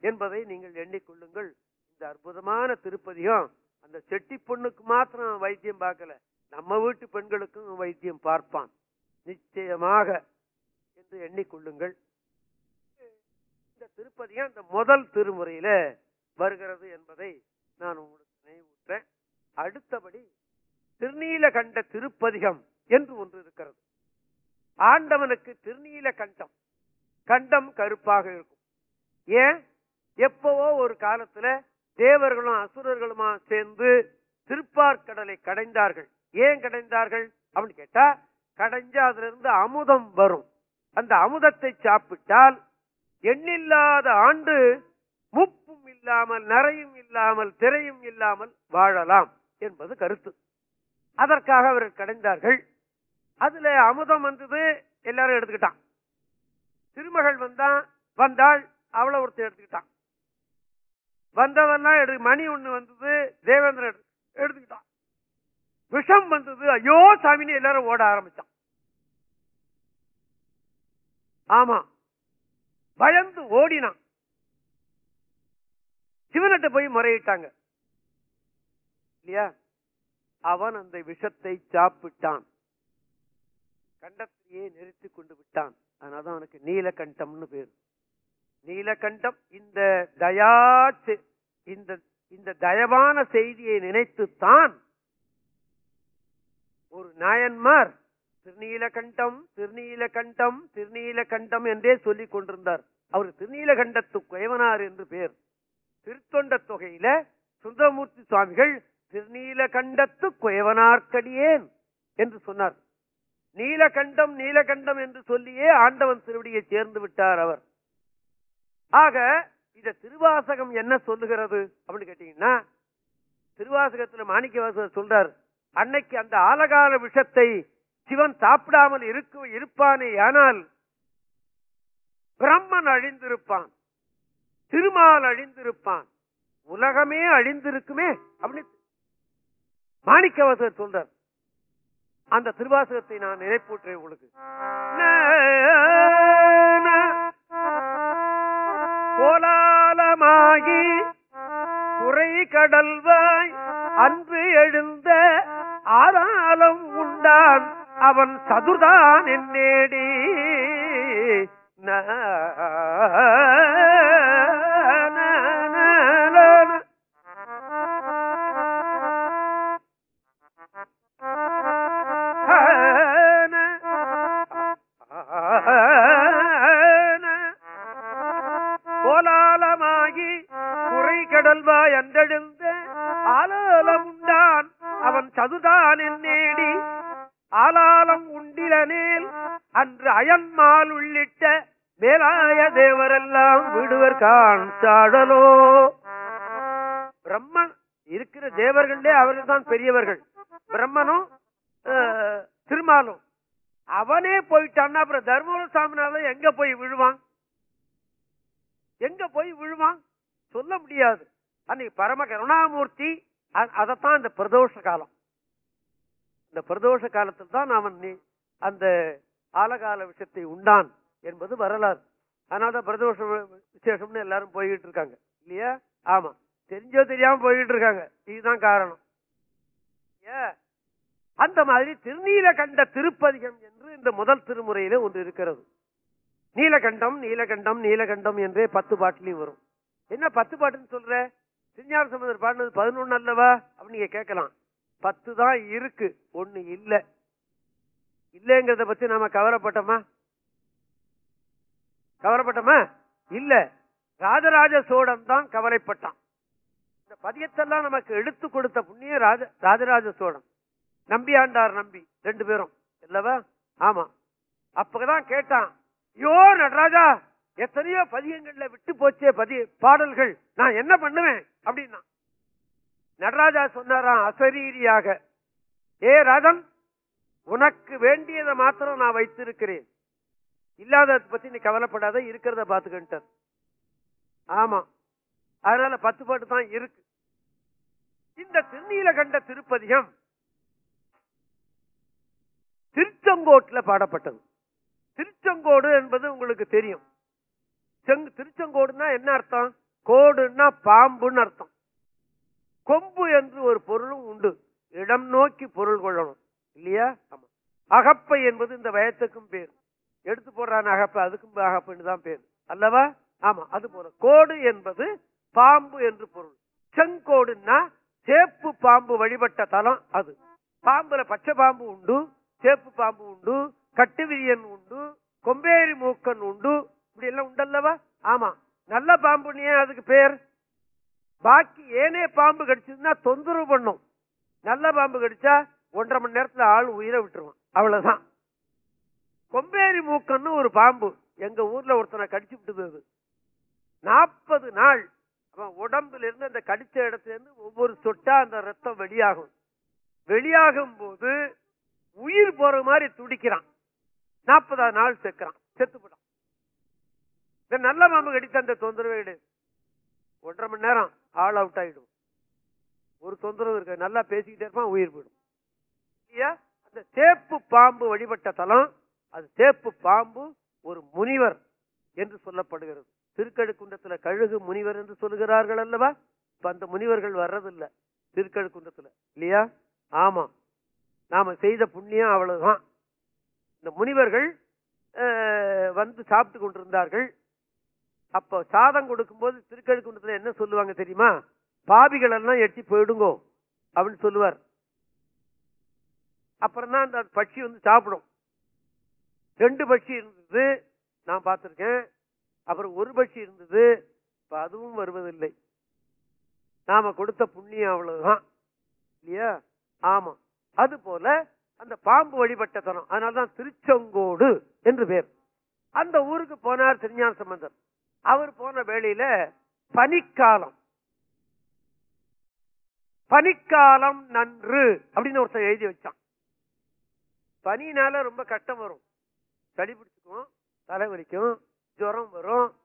A: என்பதை நீங்கள் எண்ணிக்கொள்ளுங்கள். இந்த அற்புதமான திருப்பதியும் அந்த செட்டி பொண்ணுக்கு மாத்திரம் வைத்தியம் பார்க்கல. நம்ம வீட்டு பெண்களுக்கும் வைத்தியம் பார்ப்பான். நிச்சயமாக என்று எண்ணிக்கொள்ளுங்கள். இந்த திருப்பதியும் அந்த முதல் திருமுறையில வருகிறது என்பதை நான் உங்களுக்கு நினைவூட்டேன் அடுத்தபடி திருநீலகண்ட திருப்பதிகம் என்று ஒன்று இருக்கிறது. ஆண்டவனுக்கு திருநீல கண்டம். கண்டம் கருப்பாக இருக்கும். ஏன்? எப்பவோ ஒரு காலத்துல தேவர்களும் அசுரர்களுமா சேர்ந்து திருப்பார்கடலை கடைந்தார்கள். ஏன் கடைந்தார்கள்? அப்படின்னு கேட்டா கடைஞ்சா அதுல இருந்து அமுதம் வரும். அந்த அமுதத்தை சாப்பிட்டால் எண்ணில்லாத ஆண்டு முப்பும் இல்லாமல் நரையும் இல்லாமல் திரையும் இல்லாமல் வாழலாம் என்பது கருத்து. அதற்காக அவர்கள் கடைந்தார்கள். அதுல அமுதம் வந்தது எல்லாரும் எடுத்துக்கிட்டான். திருமகள் வந்தான் வந்தாள் அவளை ஒருத்தர் எடுத்துக்கிட்டான். வந்தவெல்லாம் எடு மணி ஒண்ணு வந்தது தேவேந்திரன் எடுத்துக்கிட்டான். விஷம் வந்தது ஐயோ சாமின்னு எல்லாரும் ஓட ஆரம்பிச்சான். ஆமா. பயந்து ஓடினான். சிவனிட்ட போய் முறையிட்டாங்க. இல்லையா? அவன் அந்த விஷத்தை சாப்பிட்டான். கண்டத்திலேயே நிறுத்தி கொண்டு விட்டான். அதனால அவனுக்கு நீலகண்டம்னு பேர். நீலகண்டம் இந்த தயா இந்த இந்த தயவான செய்தியை நினைத்துத்தான் ஒரு நாயன்மார் திருநீலகண்டம் திருநீலகண்டம் திருநீலகண்டம் என்றே சொல்லிக் கொண்டிருந்தார். அவர் திருநீலகண்டத்து குயவனார் என்று பேர். திருத்தொண்ட தொகையில சுந்தரமூர்த்தி சுவாமிகள் திருநீலகண்டத்து குயவனார்க்கடியேன் என்று சொன்னார். நீலகண்டம் நீலகண்டம் என்று சொல்லியே ஆண்டவன் திருவடியை சேர்ந்து விட்டார் அவர். ஆக இத திருவாசகம் என்ன சொல்லுகிறது அப்படின்னு கேட்டீங்கன்னா திருவாசகத்துல மாணிக்கவாசகர் சொல்றார் அன்னைக்கு அந்த ஆலகால விஷத்தை சிவன் சாப்பிடாமல் இருக்க இருப்பானே ஆனால் பிரம்மன் அழிந்திருப்பான் திருமால் அழிந்திருப்பான் உலகமே அழிந்திருக்குமே அப்படின்னு மாணிக்கவாசகர் சொல்றார். அந்த திருவாசகத்தை நான் நினைப்பூற்றேன் உங்களுக்கு. கோலாலமாகி குறை கடல்வாய் அன்று எழுந்த ஆதாரம் உண்டான் அவன் சதுர்தான் என்னேடி. ந- அவன் சதுதான் ஆலாலம் உண்டிலனேல் அன்று அயன்மால் உள்ளிட்ட மேலாய தேவரெல்லாம் விடுவர் காண்சாடலோ பிரம்மன் இருக்கிற தேவர்களே அவர்கள் தான் பெரியவர்கள். பிரம்மனும் திருமாலும். அவனே போயிட்டான்னா அப்புறம் தர்மபுர சாமினால எங்க போய் விழுவான்? எங்க போய் விழுவான்? சொல்ல முடியாது. அன்னைக்கு பரம கருணாமூர்த்தி அ- அதத்தான் இந்த பிரதோஷ காலம். இந்த பிரதோஷ காலத்தில் தான் அவன் நீ- அந்த ஆலகால விஷயத்தை உண்டான் என்பது வரலாறு. அதனால பிரதோஷ விசேஷம்னு எல்லாரும் போய்கிட்டு இருக்காங்க. இல்லையா? ஆமா. தெரிஞ்சோ தெரியாம போய்கிட்டு இருக்காங்க. இதுதான் காரணம். ஏ? அந்த மாதிரி திருநீலகண்ட திருப்பதிகம் என்று இந்த முதல் திருமுறையில ஒன்று இருக்கிறது. நீலகண்டம் நீலகண்டம் நீலகண்டம் என்றே பத்து பாட்டுலயும் வரும். என்ன பத்து பாட்டுன்னு சொல்ற? திருஞான சம்பந்தர் பாடினது பதினொன்னு அல்லவா? அப்படின்னு நீங்க கேட்கலாம். பத்து தான் இருக்கு. ஒண்ணு இல்ல. இல்லைங்கிறத பத்தி நாம கவலைப்பட்டோமா? கவலைப்பட்டோமா? இல்ல. ராஜராஜ சோழன் தான் கவலைப்பட்டான். இந்த பதியத்தெல்லாம் நமக்கு எடுத்து கொடுத்த புண்ணிய ராஜ ராஜராஜ சோழன். நம்பியாண்டார் நம்பி. ரெண்டு பேரும். இல்லவா? ஆமா. அப்பதான் கேட்டான் ஐயோ நடராஜா எத்தனையோ பதியங்கள்ல விட்டு போச்சே பதிய பாடல்கள். நான் என்ன பண்ணுவேன்? அப்படின்னா நடராஜா சொன்னாராம் அசரீரியாக ஏ ரதம் உனக்கு வேண்டியதை மாத்திரம் நான் வைத்திருக்கிறேன். இல்லாததை பத்தி நீ கவலைப்படாத இருக்கிறத பாத்துக்கிட்டார் ஆமா. அதனால பத்து பாட்டு தான் இருக்கு. இந்த திருநீலகண்ட திருப்பதிகம் திருச்செங்கோட்டுல பாடப்பட்டது. திருச்செங்கோடு என்பது உங்களுக்கு தெரியும். செங் திருச்செங்கோடுன்னா என்ன அர்த்தம்? கோடுன்னா பாம்புன்னு அர்த்தம். கொம்பு என்று ஒரு பொருளும் உண்டு. இடம் நோக்கி பொருள் கொள்ளணும். இல்லையா? ஆமா. அகப்பை என்பது இந்த வயத்துக்கும் பேர். எடுத்து போடுறான் அகப்பை அதுக்கும் அகப்பைன்னு தான் பேர். அல்லவா? ஆமா அது போல. கோடு என்பது பாம்பு என்று பொருள். செங்கோடுன்னா சேப்பு பாம்பு வழிபட்ட தலம் அது. பாம்புல பச்சை பாம்பு உண்டு சேப்பு பாம்பு உண்டு கட்டுவிரியன் உண்டு கொம்பேரி மூக்கன் உண்டு. இப்படி எல்லாம் உண்டல்லவா ஆமா. நல்ல பாம்புன்னு ஏன் அதுக்கு பேர்? பாக்கி ஏனே பாம்பு கடிச்சதுன்னா தொந்தரவு பண்ணும். நல்ல பாம்பு கடிச்சா ஒன்றரை மணி நேரத்துல ஆள் உயிரை விட்டுருவான். அவ்வளவுதான். கொம்பேரி மூக்கன்னு ஒரு பாம்பு. எங்க ஊர்ல ஒருத்தனை கடிச்சு விட்டுது. நாற்பது நாள் அவன் உடம்புல இருந்து அந்த கடிச்ச இடத்துல இருந்து ஒவ்வொரு சொட்டா அந்த ரத்தம் வெளியாகும். வெளியாகும் போது உயிர் போற மாதிரி துடிக்கிறான். நாற்பதாவது நாள் செக்கிறான். செத்து போட்டான் இந்த நல்ல பாம்பு கடித்த அந்த தொந்தரவே கிடையாது. ஒன்றரை மணி நேரம் ஆள் அவுட் ஆயிடும். ஒரு தொந்தரவு இருக்க நல்லா பேசிக்கிட்டே இருப்பான் உயிர் போயிடும். இல்லையா? அந்த சேப்பு பாம்பு வழிபட்ட தலம் அது சேப்பு பாம்பு ஒரு முனிவர் என்று சொல்லப்படுகிறது. திருக்கழுக்குன்றத்துல கழுகு முனிவர் என்று சொல்லுகிறார்கள் அல்லவா? இப்ப அந்த முனிவர்கள் வர்றதில்லை திருக்கழுக்குன்றத்துல இல்லையா? ஆமா. நாம செய்த புண்ணியம் அவ்வளவுதான். இந்த முனிவர்கள் அஹ், வந்து சாப்பிட்டு கொண்டிருந்தார்கள். அப்போ சாதம் கொடுக்கும்போது திருக்கழுக்குன்றத்துல என்ன சொல்லுவாங்க தெரியுமா? பாவிகள் எல்லாம் எட்டி போயிடுங்கோ அப்படின்னு சொல்லுவார். அப்புறம் தான் அந்த பட்சி வந்து சாப்பிடும். ரெண்டு பட்சி இருந்தது நான் பார்த்திருக்கேன். அப்புறம் ஒரு பட்சி இருந்தது இப்போ அதுவும் வருவதில்லை. நாம கொடுத்த புண்ணியம் அவ்வளவுதான் இல்லையா? ஆமா. அது போல அந்த பாம்பு வழிபட்ட தனம் அதனாலதான் திருச்செங்கோடு என்று பேர். அந்த ஊருக்கு போனார் திருஞான சம்பந்தர். அவர் போன வேளையில பனிக்காலம். பனிக்காலம் நன்று அப்படின்னு ஒருத்தன் எழுதி வச்சான். பனினால ரொம்ப கஷ்டம் வரும். சளி பிடிச்சிக்கும் தலைவலிக்கும் ஜுரம் வரும்.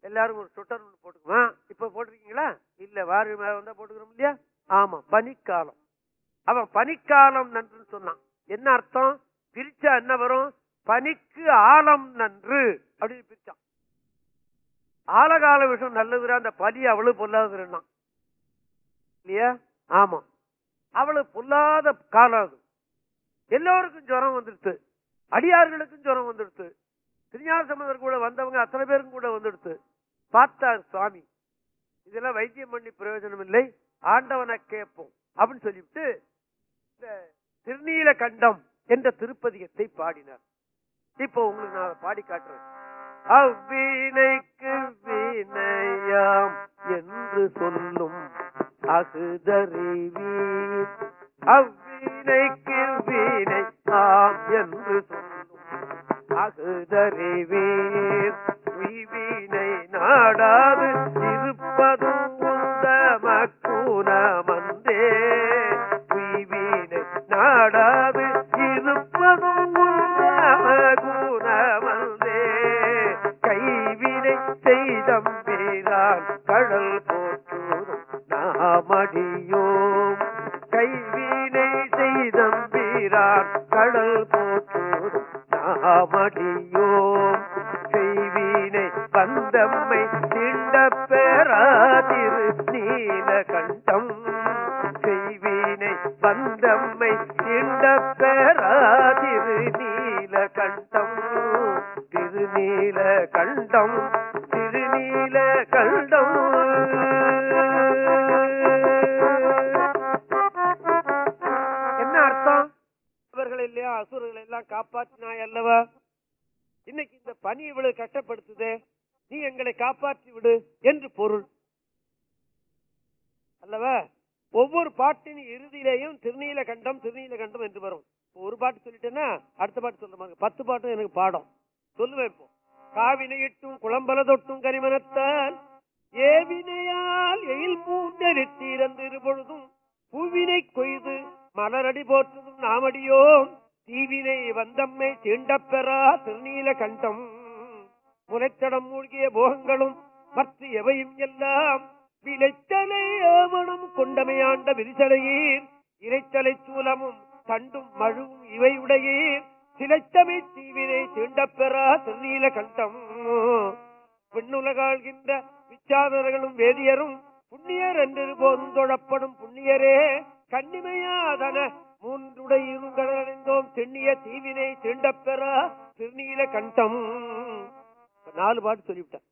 A: எல்லாரும் ஒரு சுட்டர் ஒன்று போட்டுக்குவான் இப்ப போட்டிருக்கீங்களா? இல்ல வாரி மேல வந்தா போட்டுக்கிறோம் இல்லையா? ஆமா பனிக்காலம். அவன் பனிக்காலம் நன்றுன்னு சொன்னான். என்ன அர்த்தம்? பிரிச்சா என்ன வரும்? பனிக்கு ஆழம் நன்று அப்படின்னு பிரிச்சான். ஆலகால விஷம் நல்லதுரா அந்த பதி அவ்வளவு பொல்லாதுன்னா இல்லையா? ஆமா. அவளு பொல்லாத காலம் அது. எல்லோருக்கும் ஜுரம் வந்துடுத்து. அடியார்களுக்கும் ஜுரம் வந்துடுத்து. திருஞான சம்பந்தர் கூட வந்தவங்க அத்தனை பேருக்கும் கூட வந்துடுத்து. பார்த்தார் சுவாமி. இதெல்லாம் வைத்தியம் பண்ணி பிரயோஜனம் இல்லை ஆண்டவனை கேட்போம். அப்படின்னு சொல்லிவிட்டு இந்த திருநீல கண்டம் என்ற திருப்பதிகத்தை பாடினார். இப்போ உங்களுக்கு நான் பாடி காட்டுறேன். அவ்வினைக்கு வினையாம் என்று சொல்லும் அகுதறிவீர் அவ்வினைக்கு வினை ஆம் என்று சொல்லும் அகுதறிவீர் உய்வினை நாடாது இருப்பதும் உந்த மக்கூனமந்தே உய்வினை நாடாது இருப்பதும் உந்த மக்கூனமந்தே கடல் போற்றுதும் நாமடியோ செய்வினை பந்தம்மை திண்ட பெறாதிரு நீல கண்டம். செய்வினை பந்தம்மை திண்ட பெறாதிரு நீல கண்டம். திருநீல கண்டம் திருநீல கண்டம். இல்லையா அசுரர்கள் எல்லாம் காப்பாற்றினாய் அல்லவா? இன்னைக்கு இந்த பனி இவ்வளவு கஷ்டப்படுத்துதே நீ எங்களை காப்பாற்றி விடு என்று பொருள். அல்லவா? ஒவ்வொரு பாட்டின் இறுதியிலேயும் திருநீல கண்டம் திருநீல கண்டம் என்று வரும். ஒரு பாட்டு சொல்லிட்டேன்னா அடுத்த பாட்டு சொல்ல மாதிரி. பத்து பாட்டும் எனக்கு பாடம். சொல்லுவேன் இப்போ. காவினையிட்டும் குளம்பல தொட்டும் கரிமனத்தால் ஏவினையால் எயில் பூண்டெடுத்தீரந்திரு பொழுதும் பூவினை கொய்து மலரடி போற்றுதும் நாமடியோம். தீவினை வந்தம்மை தீண்டப் பெறா திருநீல கண்டம். முனைத்தடம் மூழ்கிய போகங்களும் மற்ற எவையும் எல்லாம். விளைச்சலை ஆவணம் கொண்டமையாண்ட விரிசலையீர். இறைத்தலை சூலமும் தண்டும் மழுவும் இவை உடையீர் சிலைத்தமை தீவினை தீண்டப் பெறா திருநீல கண்டம். விண்ணுலகாழ்கின்ற விச்சாதர்களும் வேதியரும் புண்ணியர் என்று போதும் தொழப்படும் புண்ணியரே. கண்ணிமையாதன மூன்றுடையிருந்தோம் தென்னிய தீவினை தீண்டப் பெறா திருநீல கண்டம். நாலு பாட்டு சொல்லிவிட்டேன்.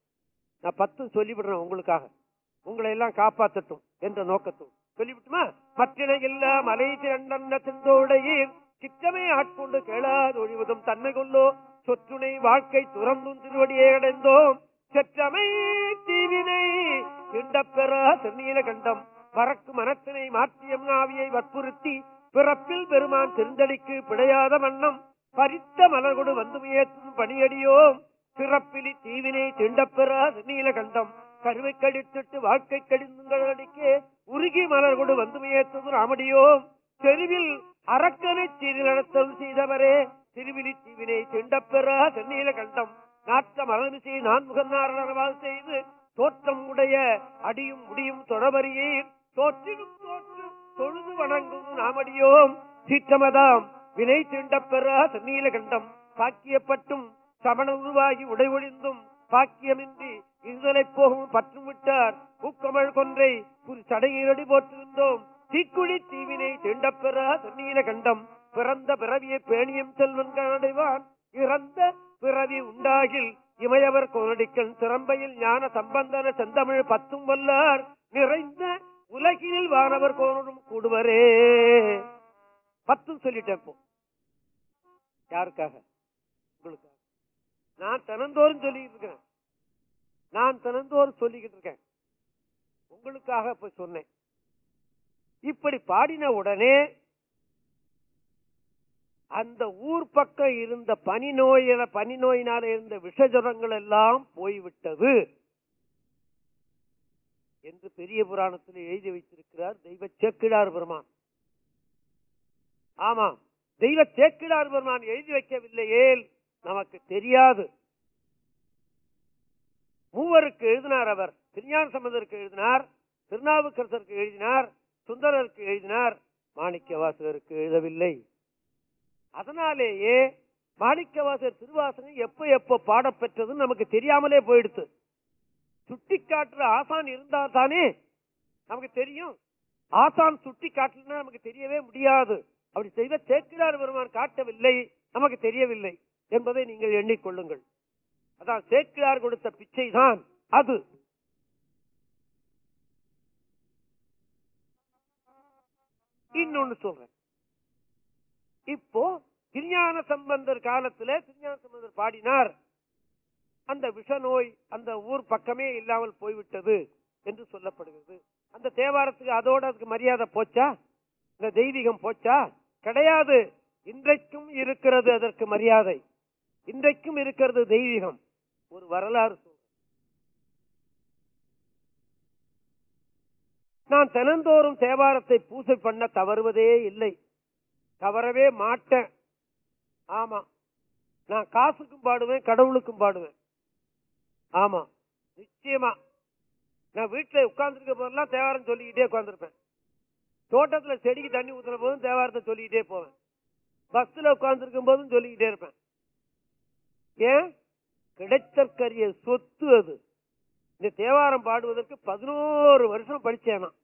A: நான் பத்து சொல்லிவிடுறேன் உங்களுக்காக. உங்களை எல்லாம் காப்பாத்தட்டும் என்ற நோக்கத்தோடு. சொல்லிவிட்டுமா? மற்றினை இல்லா மலை திரண்ட திந்தோடையீர் சிற்றமே ஆட்கொண்டு கேளாது ஒழிவதும் தன்மை கொள்ளோ. சொற்றுனை வாழ்க்கை துறந்தும் திருவடியை அடைந்தோம். செற்றமை தீவினை கிண்டப்பெறா திருநீல கண்டம். பறக்கு மனத்தினை மாற்றியம் ஆவியை வற்புறுத்தி பிறப்பில் பெருமான் திருந்தடிக்கு பிழையாத வண்ணம் பறித்த மலர்கொடு வந்து முயற்றும் பணியடியோம். பிறப்பிலி தீவினை திண்டப்பெறாது நீலகண்டம். கண்டம் கருவை கடித்திட்டு வாழ்க்கை கடிந்துங்களடிக்கே உருகி மலர் வந்து முயற்றது ராமடியோம். தெருவில் அரக்கனை சீரிழத்தல் செய்தவரே திருவிழி தீவினை திண்டப்பெறா தென்னீல கண்டம் நாட்ட மலமிசை நான்முகநாரணவால் செய்து தோற்றம் உடைய அடியும் முடியும் தொடவரியீர் தோற்றினும் தோற்று தொழுது வணங்கும் நாமடியோம். சீற்றமதாம் வினை திண்டப்பெறா தென்னீல கண்டம் பாக்கியப்பட்டும் சமண உருவாகி உடை ஒழிந்தும் பாக்கியமின்றி இருதலை போகும் பற்றும் விட்டார் பூக்கமழ் கொன்றை ஒரு சடையீரடி போற்றிருந்தோம். தீக்குழி தீவினை திண்டப்பெறா தென்னீல கண்டம் பிறந்த பிறவியை பேணியம் செல்வன் அடைவான் இறந்த பிறவி உண்டாகில் இமையவர் கோரடிக்கல் திறம்பையில் ஞான சம்பந்தன செந்தமிழ் பத்தும் வல்லார். நிறைந்த உலகினில் வானவர் கோரும் கூடுவரே. பத்தும் சொல்லிட்டேன் இப்போ யாருக்காக? உங்களுக்காக. நான் தினந்தோறும் சொல்லிக்கிட்டு இருக்கேன் நான் தினந்தோறும் சொல்லிக்கிட்டு இருக்கேன். உங்களுக்காக இப்ப சொன்னேன். இப்படி பாடின உடனே அந்த ஊர் பக்கம் இருந்த பனி நோயில பனி நோயினால இருந்த விஷஜரங்கள் எல்லாம் போய்விட்டது. என்று பெரிய புராணத்தில் எழுதி வைத்திருக்கிறார் தெய்வ சேக்கிழார் பெருமான். ஆமா தெய்வ சேக்கிழார் பெருமான் எழுதி வைக்கவில்லையே நமக்கு தெரியாது. மூவருக்கு எழுதினார் அவர் திருஞான சம்பந்தருக்கு எழுதினார் திருநாவுக்கரசருக்கு எழுதினார் சுந்தரருக்கு எழுதினார் மாணிக்கவாசகருக்கு எழுதவில்லை. அதனாலேயே மாணிக்கவாசர் திருவாசனை எப்ப எப்ப பாடப்பெற்றதுன்னு நமக்கு தெரியாமலே போயிடுத்து. சுட்டி காட்டுற ஆசான் இருந்தா தானே? நமக்கு தெரியும். ஆசான் சுட்டி காட்டலன்னா நமக்கு தெரியவே முடியாது. அப்படி செய்த சேக்கிரார் பெருமான் காட்டவில்லை. நமக்கு தெரியவில்லை என்பதை நீங்கள் எண்ணிக்கொள்ளுங்கள். அதான் சேக்கிரார் கொடுத்த பிச்சை தான் அது. இன்னொன்னு சொல்றேன். இப்போ திருஞான சம்பந்தர் காலத்துல திருஞான சம்பந்தர் பாடினார். அந்த விஷ நோய் அந்த ஊர் பக்கமே இல்லாமல் போய்விட்டது என்று சொல்லப்படுகிறது. அந்த தேவாரத்துக்கு அதோட அதுக்கு மரியாதை போச்சா? இந்த தெய்வீகம் போச்சா? கிடையாது. இன்றைக்கும் இருக்கிறது அதற்கு மரியாதை. இன்றைக்கும் இருக்கிறது தெய்வீகம். ஒரு வரலாறு நான் தினந்தோறும் தேவாரத்தை பூசை பண்ண தவறுவதே இல்லை. தவறவே மாட்டேன். ஆமா. நான் காசுக்கும் பாடுவேன் கடவுளுக்கும் பாடுவேன். ஆமா. நிச்சயமா. நான் வீட்டுல உட்கார்ந்துருக்க போதெல்லாம் தேவாரம் சொல்லிக்கிட்டே உட்காந்துருப்பேன் தோட்டத்துல செடிக்கு தண்ணி ஊத்துற போதும் தேவாரத்தை சொல்லிக்கிட்டே போவேன். பஸ்ல உட்கார்ந்துருக்கும் போதும் சொல்லிக்கிட்டே இருப்பேன். ஏன்? கிடைத்தற்கரிய சொத்து அது. இந்த தேவாரம் பாடுவதற்கு பதினோரு வருஷம் படிச்சேன் நான்.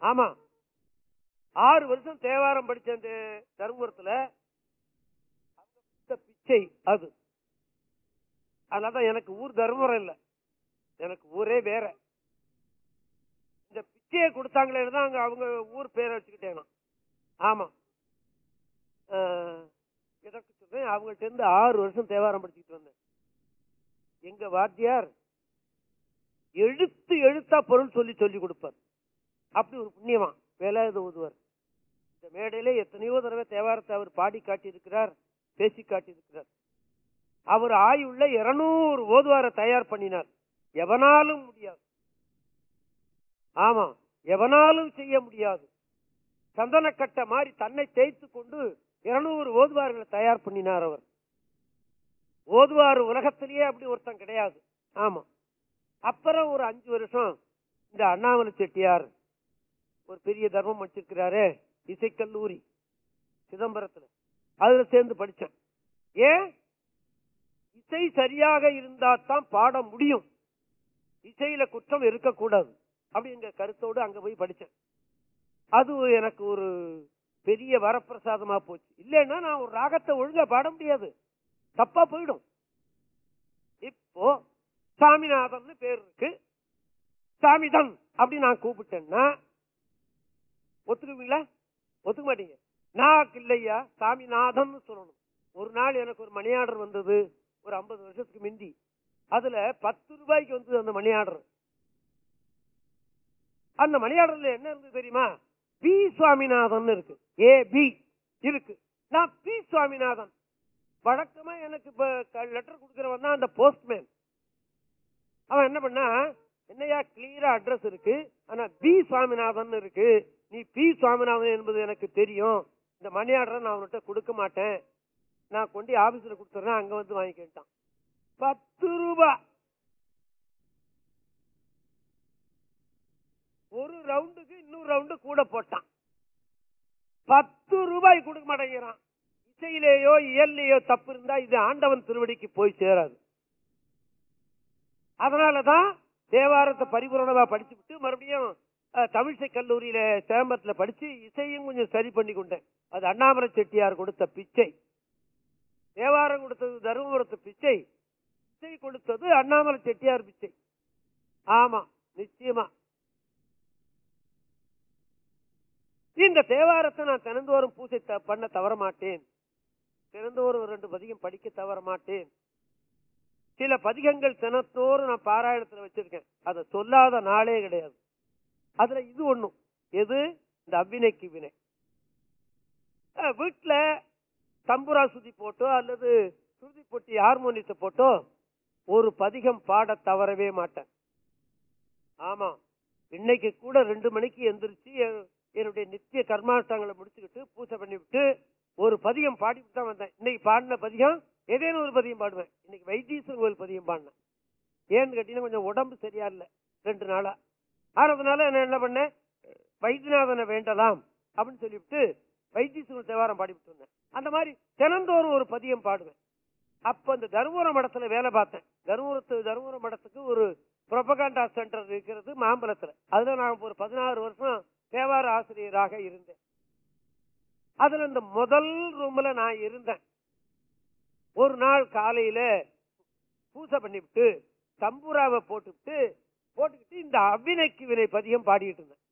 A: ஆமா. ஆறு வருஷம் தேவாரம் படிச்சேன் தருமபுரத்துல அந்த பிச்சை அது. அதனாலதான் எனக்கு ஊர் தருமபுரம் இல்ல. எனக்கு ஊரே வேற. இந்த பிச்சையை கொடுத்தாங்களே தான் அங்க அவங்க ஊர் பேரை வச்சுக்கிட்டேன். நான். ஆமா. ஆஹ், எதற்கு சொல்றேன் அவங்கள்ட்ட இருந்து ஆறு வருஷம் தேவாரம் படிச்சுட்டு வந்தேன். எங்க வாத்தியார் எழுத்து எழுத்தா பொருள் சொல்லி சொல்லி கொடுப்பார். அப்படி ஒரு புண்ணியமா வேலை ஓதுவார் இந்த மேடையில எத்தனையோ தடவை தேவாரத்தை அவர் பாடி காட்டியிருக்கிறார் பேசி காட்டியிருக்கிறார். அவர் ஆயுள்ள இருநூறு ஓதுவாரை தயார் பண்ணினார். எவனாலும் முடியாது. ஆமா எவனாலும் செய்ய முடியாது. சந்தனக்கட்டை மாதிரி தன்னை தேய்த்து கொண்டு இருநூறு ஓதுவார்களை தயார் பண்ணினார் அவர். ஓதுவார் உலகத்திலேயே அப்படி ஒருத்தன் கிடையாது. ஆமா அப்புறம் ஒரு அஞ்சு வருஷம் இந்த அண்ணாமலை செட்டியார் ஒரு பெரிய தர்மம் வச்சிருக்கிறாரே இசைக்கல்லூரி சிதம்பரத்துல. அதுல சேர்ந்து படிச்சேன் ஏன்? இசை சரியாக இருந்தா தான் பாட முடியும். இசையில குற்றம் இருக்கக்கூடாது. அப்படிங்கிற கருத்தோடு அங்க போய் படிச்சேன் அது எனக்கு ஒரு பெரிய வரப்பிரசாதமா போச்சு. இல்லைன்னா நான் ஒரு ராகத்தை ஒழுங்கா பாட முடியாது. தப்பா போயிடும். இப்போ சாமிநாதன் பேர் இருக்கு. சாமிதன் அப்படி நான் கூப்பிட்டேன்னா ஒத்துக்குவீங்களா? ஒத்துக்க மாட்டீங்க. நான் இல்லையா? சாமிநாதன் சொல்லணும். ஒரு நாள் எனக்கு ஒரு மணி ஆர்டர் வந்தது. ஒரு ஐம்பது வருஷத்துக்கு மிந்தி. அதுல பத்து ரூபாய்க்கு வந்தது அந்த மணி ஆர்டர். அந்த மணி ஆர்டர்ல என்ன இருந்தது தெரியுமா? பி சுவாமிநாதன் இருக்கு. ஏ பி இருக்கு. நான் பி சுவாமிநாதன். வழக்கமா எனக்கு இப்ப லெட்டர் கொடுக்கிறவன் தான் அந்த போஸ்ட்மேன் அவன் என்ன பண்ணா என்னையா கிளியரா அட்ரஸ் இருக்கு. ஆனா பி சுவாமிநாதன் இருக்கு. நீ பி சுவாமிநாதன் என்பது எனக்கு தெரியும். இந்த மணி ஆர்டரை நான் அவன்கிட்ட கொடுக்க மாட்டேன். நான் கொண்டு ஆபீஸ்ல கொடுத்துறேன் அங்க வந்து வாங்கிக்கிட்டான் பத்து ரூபா. ஒரு ரவுண்டுக்கு இன்னொரு ரவுண்டு கூட போட்டான். பத்து ரூபாய் கொடுக்க மாட்டேங்கிறான். இசையிலேயோ இயல்லையோ தப்பு இருந்தா இது ஆண்டவன் திருவடிக்கு போய் சேராது. அதனாலதான் தேவாரத்தை பரிபூரணமா படிச்சு விட்டு மறுபடியும் தமிழிசை கல்லூரியில சேம்பரத்துல படிச்சு இசையும் கொஞ்சம் சரி பண்ணி கொண்டேன் அது அண்ணாமலை செட்டியார் கொடுத்த பிச்சை. தேவாரம் கொடுத்தது தருமபுரத்து பிச்சை. பிச்சை கொடுத்தது அண்ணாமலை செட்டியார் பிச்சை. ஆமா நிச்சயமா. இந்த தேவாரத்தை நான் தினந்தோறும் பூஜை பண்ண தவற மாட்டேன் தினந்தோறும் ரெண்டு பதிகம் படிக்க தவற மாட்டேன் சில பதிகங்கள் தினத்தோறும் நான் பாராயணத்துல வச்சிருக்கேன். அதை சொல்லாத நாளே கிடையாது. அதுல இது ஒண்ணும் எது? இந்த அவ்வினைக்கு வினை. வீட்டுல தம்புரா சுதி போட்டோ அல்லது சுருதி பொட்டி ஹார்மோனியத்தை போட்டோ ஒரு பதிகம் பாட தவறவே மாட்டேன். ஆமா இன்னைக்கு கூட ரெண்டு மணிக்கு எந்திரிச்சு என்னுடைய நித்திய கர்மாஷ்டங்களை முடிச்சுக்கிட்டு பூஜை பண்ணிவிட்டு ஒரு பதிகம் பாடிட்டு தான் வந்தேன். இன்னைக்கு பாடின பதிகம் ஏதேனும் ஒரு பதியம் பாடுவேன். இன்னைக்கு வைத்தீஸ்வரன் கோயில் பதியம் பாடினேன். ஏன்னு கேட்டீங்கன்னா கொஞ்சம் உடம்பு சரியா இல்லை ரெண்டு நாளா. ஆனதுனால நான் என்ன பண்ணேன்? வைத்தியநாதனை வேண்டலாம் அப்படின்னு சொல்லிவிட்டு வைத்தீஸ்வரன் தேவாரம் பாடிவிட்டு வந்தேன். அந்த மாதிரி தினந்தோறும் ஒரு பதியம் பாடுவேன். அப்ப அந்த தருமபுர மடத்துல வேலை பார்த்தேன். தருமபுரத்து தருமபுர மடத்துக்கு ஒரு புரொபகாண்டா சென்டர் இருக்கிறது மாம்பலத்துல. அதுல நான் ஒரு பதினாறு வருஷம் தேவார ஆசிரியராக இருந்தேன். அதுல இந்த முதல் ரூம்ல நான் இருந்தேன். ஒரு நாள் காலையில பூசை பண்ணிவிட்டு தம்பூராவை போட்டுவிட்டு போட்டுக்கிட்டு இந்த அவ்வினைக்கு வினை பதியம் பாடிட்டு இருந்தேன்.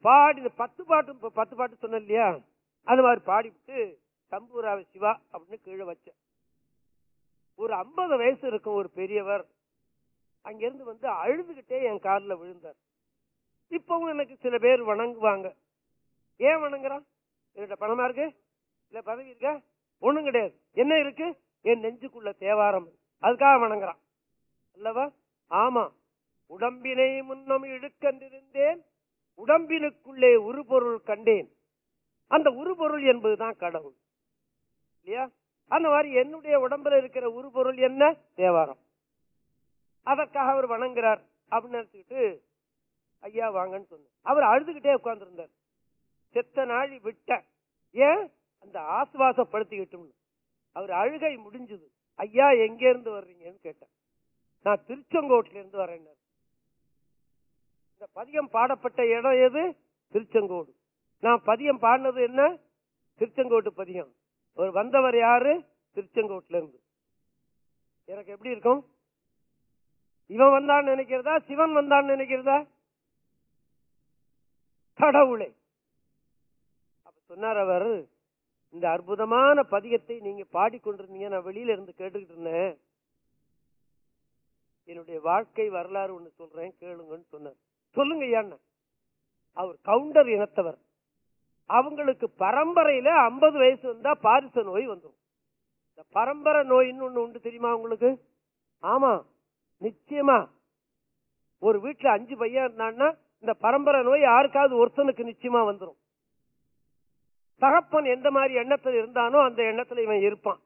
A: பாடி இந்த பத்து பாட்டு பத்து பாட்டு சொன்னேன் இல்லையா? அது மாதிரி பாடிவிட்டு தம்பூராவை சிவா அப்படின்னு கீழே வச்சேன். ஒரு ஐம்பது வயசு இருக்கும் ஒரு பெரியவர். அங்கிருந்து வந்து அழுதுகிட்டே என் காலில் விழுந்தார். இப்பவும் எனக்கு சில பேர் வணங்குவாங்க. ஏன் வணங்குறான்? என்னோட பணமா இருக்கு? இல்ல பதவி இருக்கா? ஒண்ணும் கிடையாது. என்ன இருக்கு? என் நெஞ்சுக்குள்ள தேவாரம் அதுக்காக வணங்குறான். அல்லவா? ஆமா. உடம்பினை முன்னம் இழுக்கன்றிருந்தேன். உடம்பினுக்குள்ளே உருபொருள் கண்டேன். அந்த உருபொருள் என்பதுதான் கடவுள். இல்லையா? அந்த மாதிரி என்னுடைய உடம்புல இருக்கிற உருபொருள் என்ன? தேவாரம். அதற்காக அவர் வணங்குறார் அப்படின்னு நினைச்சுக்கிட்டு ஐயா வாங்கன்னு சொன்னார். அவர் அழுதுகிட்டே உட்கார்ந்துருந்தார். செத்த நாழி விட்ட. ஏன்? அந்த ஆசுவாசப்படுத்திக்கிட்டோம்னு அவர் அழுகை முடிஞ்சது. ஐயா எங்க இருந்து வர்றீங்கன்னு கேட்டேன். நான் திருச்செங்கோட்டில இருந்து வரேன் இந்த பதியம் பாடப்பட்ட இடம் எது? திருச்செங்கோடு. நான் பதியம் பாடினது என்ன? திருச்செங்கோட்டு பதியம். அவர் வந்தவர் யாரு? திருச்செங்கோட்டுல இருந்து எனக்கு எப்படி இருக்கும்? இவன் வந்தான்னு நினைக்கிறதா? சிவன் வந்தான்னு நினைக்கிறதா? கடவுளே. அப்ப சொன்னார் அவர் இந்த அற்புதமான பதிகத்தை நீங்க பாடிக்கொண்டிருந்தீங்க நான் வெளியில இருந்து கேட்டுக்கிட்டு இருந்தேன். என்னுடைய வாழ்க்கை வரலாறு ஒண்ணு சொல்றேன் கேளுங்கன்னு சொன்னார். சொல்லுங்க ஐயான்னு அவர் கவுண்டர் இனத்தவர். அவங்களுக்கு பரம்பரையில ஐம்பது வயசு வந்தா பாரிச நோய் வந்துடும் இந்த பரம்பரை நோயின்னு ஒண்ணு உண்டு தெரியுமா உங்களுக்கு? ஆமா நிச்சயமா. ஒரு வீட்டுல அஞ்சு பையன் இருந்தான்னா இந்த பரம்பரை நோய் யாருக்காவது ஒருத்தனுக்கு நிச்சயமா வந்துடும் தகப்பன் எந்த மாதிரி எண்ணத்துல இருந்தானோ அந்த எண்ணத்துல இவன் இருப்பான்.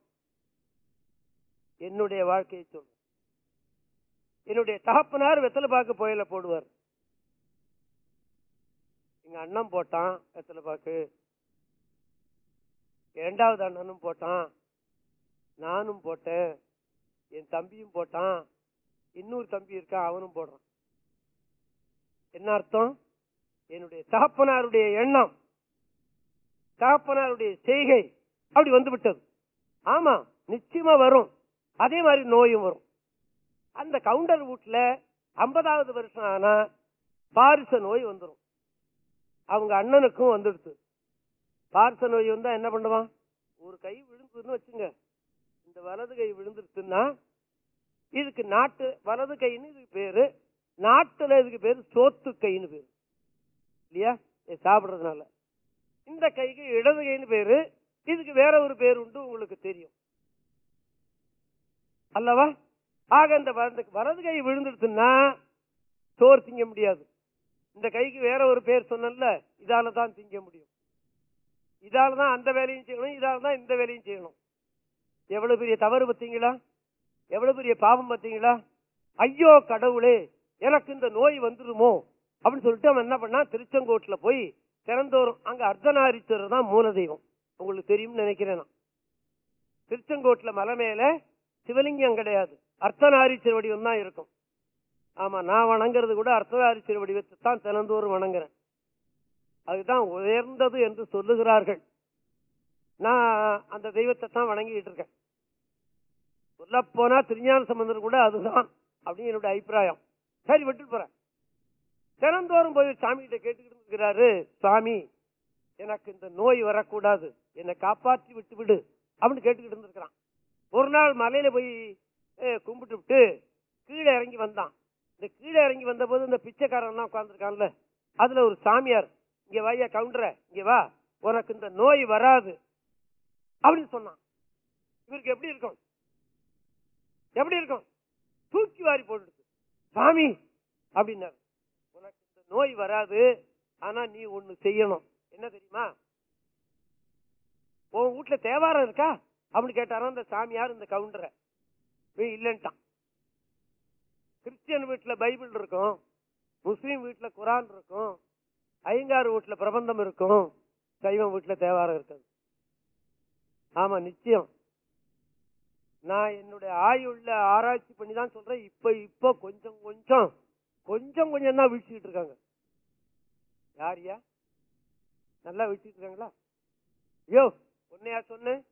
A: என்னுடைய வாழ்க்கையை சொல்றேன். என்னுடைய தகப்பனார் வெத்தலை பாக்கு புயல போடுவார். எங்க அண்ணன் போட்டான் வெத்தலை பாக்கு. இரண்டாவது அண்ணனும் போட்டான் நானும் போட்டேன் என் தம்பியும் போட்டான் இன்னொரு தம்பி இருக்கான் அவனும் போடுறான். என்ன அர்த்தம்? என்னுடைய தகப்பனாருடைய எண்ணம் தகப்பனாருடைய செய்கை அப்படி வந்து விட்டது. ஆமா நிச்சயமா வரும். அதே மாதிரி நோயும் வரும். அந்த கவுண்டர் வீட்டுல ஐம்பதாவது வருஷம் ஆனா பாரிச நோய் வந்துடும் அவங்க அண்ணனுக்கும் வந்துடுது பார்த்த நோய் வந்தா என்ன பண்ணுவான்? ஒரு கை விழுந்துன்னு வச்சுங்க. இந்த வலது கை விழுந்துருச்சுன்னா இதுக்கு நாட்டு வலது கைன்னு இதுக்கு பேரு நாட்டுல இதுக்கு பேரு சோத்து கைன்னு பேரு. இல்லையா? சாப்பிடுறதுனால. இந்த கைக்கு இடது கைன்னு பேரு இதுக்கு வேற ஒரு பேர் உண்டு உங்களுக்கு தெரியும். அல்லவா? ஆக இந்த வலது வலது கை விழுந்துடுச்சுன்னா சோறு திங்க முடியாது. இந்த கைக்கு வேற ஒரு பேர் சொன்னல இதால தான் திங்க முடியும். இதால தான் அந்த வேலையும் செய்யணும் இதால தான் இந்த வேலையும் செய்யணும். எவ்வளவு பெரிய தவறு பார்த்தீங்களா? எவ்வளவு பெரிய பாவம் பார்த்தீங்களா? ஐயோ கடவுளே எனக்கு இந்த நோய் வந்துருமோ? அப்படின்னு சொல்லிட்டு அவன் என்ன பண்ணா திருச்செங்கோட்டுல போய் திறந்தோறும் அங்க அர்த்தநாரீஸ்வரர் தான் மூல தெய்வம். உங்களுக்கு தெரியும்னு நினைக்கிறேன் நான். திருச்செங்கோட்டுல மலை மேல சிவலிங்கம் கிடையாது. அர்த்தநாரீஸ்வர வடிவம் தான் இருக்கும். ஆமா நான் வணங்குறது கூட அர்த்தநாரீஸ்வர வடிவத்தை தான் தினந்தோறும் வணங்குறேன். அதுதான் உயர்ந்தது என்று சொல்லுகிறார்கள். நான் அந்த தெய்வத்தை தான் வணங்கிட்டு இருக்கேன். சொல்ல போனா திருஞான சம்பந்தர் கூட அதுதான் அப்படின்னு என்னுடைய அபிப்பிராயம். சரி விட்டு போறேன். தினந்தோறும் போய் சாமி கிட்ட கேட்டுக்கிட்டு இருக்கிறாரு சுவாமி எனக்கு இந்த நோய் வரக்கூடாது. என்னை காப்பாற்றி விட்டு விடு. அப்படின்னு கேட்டுக்கிட்டு இருந்திருக்கிறான். ஒரு நாள் மலையில போய் கும்பிட்டு விட்டு கீழே இறங்கி வந்தான். இந்த கீழே இறங்கி வந்த போது இந்த பிச்சைக்காரன் உட்காந்துருக்கான்ல அதுல ஒரு சாமியார் இங்க வாயா கவுண்டர இங்க வா. உனக்கு இந்த நோய் வராது. அப்படின்னு சொன்னான். இவருக்கு எப்படி இருக்கும்? எப்படி இருக்கும்? தூக்கி வாரி போட்டுடுச்சு சாமி அப்படின்னாரு. உனக்கு இந்த நோய் வராது ஆனா நீ ஒண்ணு செய்யணும். என்ன தெரியுமா? உன் வீட்டுல தேவாரம் இருக்கா? அப்படின்னு கேட்டாரா இந்த சாமியார் இந்த கவுண்டரை. இல்லைன்ட்டான். கிறிஸ்டியன் வீட்டில் பைபிள் இருக்கும் முஸ்லீம் வீட்டில் குரான் இருக்கும் ஐங்காறு வீட்டில் பிரபந்தம் இருக்கும் சைவம் வீட்டில் தேவாரம் இருக்குது. ஆமா நிச்சயம். நான் என்னுடைய ஆயுள்ள ஆராய்ச்சி பண்ணி தான் சொல்றேன். இப்ப இப்ப கொஞ்சம் கொஞ்சம் கொஞ்சம் கொஞ்சம் தான் வீழ்ச்சிக்கிட்டு இருக்காங்க. யாரியா நல்லா வீழ்ச்சிட்டு இருக்காங்களா? ஐயோ உன்னையா சொன்னேன்?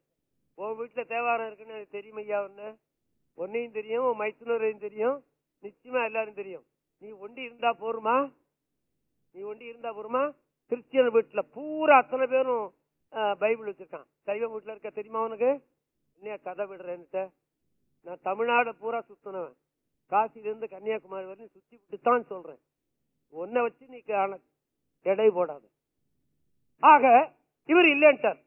A: உன் வீட்டுல தேவாரம் இருக்குன்னு எனக்கு தெரியும் ஐயா ஒன்னு உன்னையும் தெரியும் உன் மைத்துனரையும் தெரியும். நிச்சயமா எல்லாரும் தெரியும். நீ ஒண்டி இருந்தா போருமா? நீ ஒண்டி இருந்தா போருமா? கிறிஸ்டியன் வீட்டுல பூரா அத்தனை பேரும் பைபிள் வச்சிருக்கான். சைவ வீட்டுல இருக்க தெரியுமா உனக்கு? என்ன கதை விடுறேன்னுட்ட நான் தமிழ்நாடு பூரா சுத்தினவன். காசிலிருந்து கன்னியாகுமரி வரையும் சுத்தி விட்டுத்தான் சொல்றேன். உன்னை வச்சு நீ எடை போடாது. ஆக இவர் இல்லைன்ட்டார்.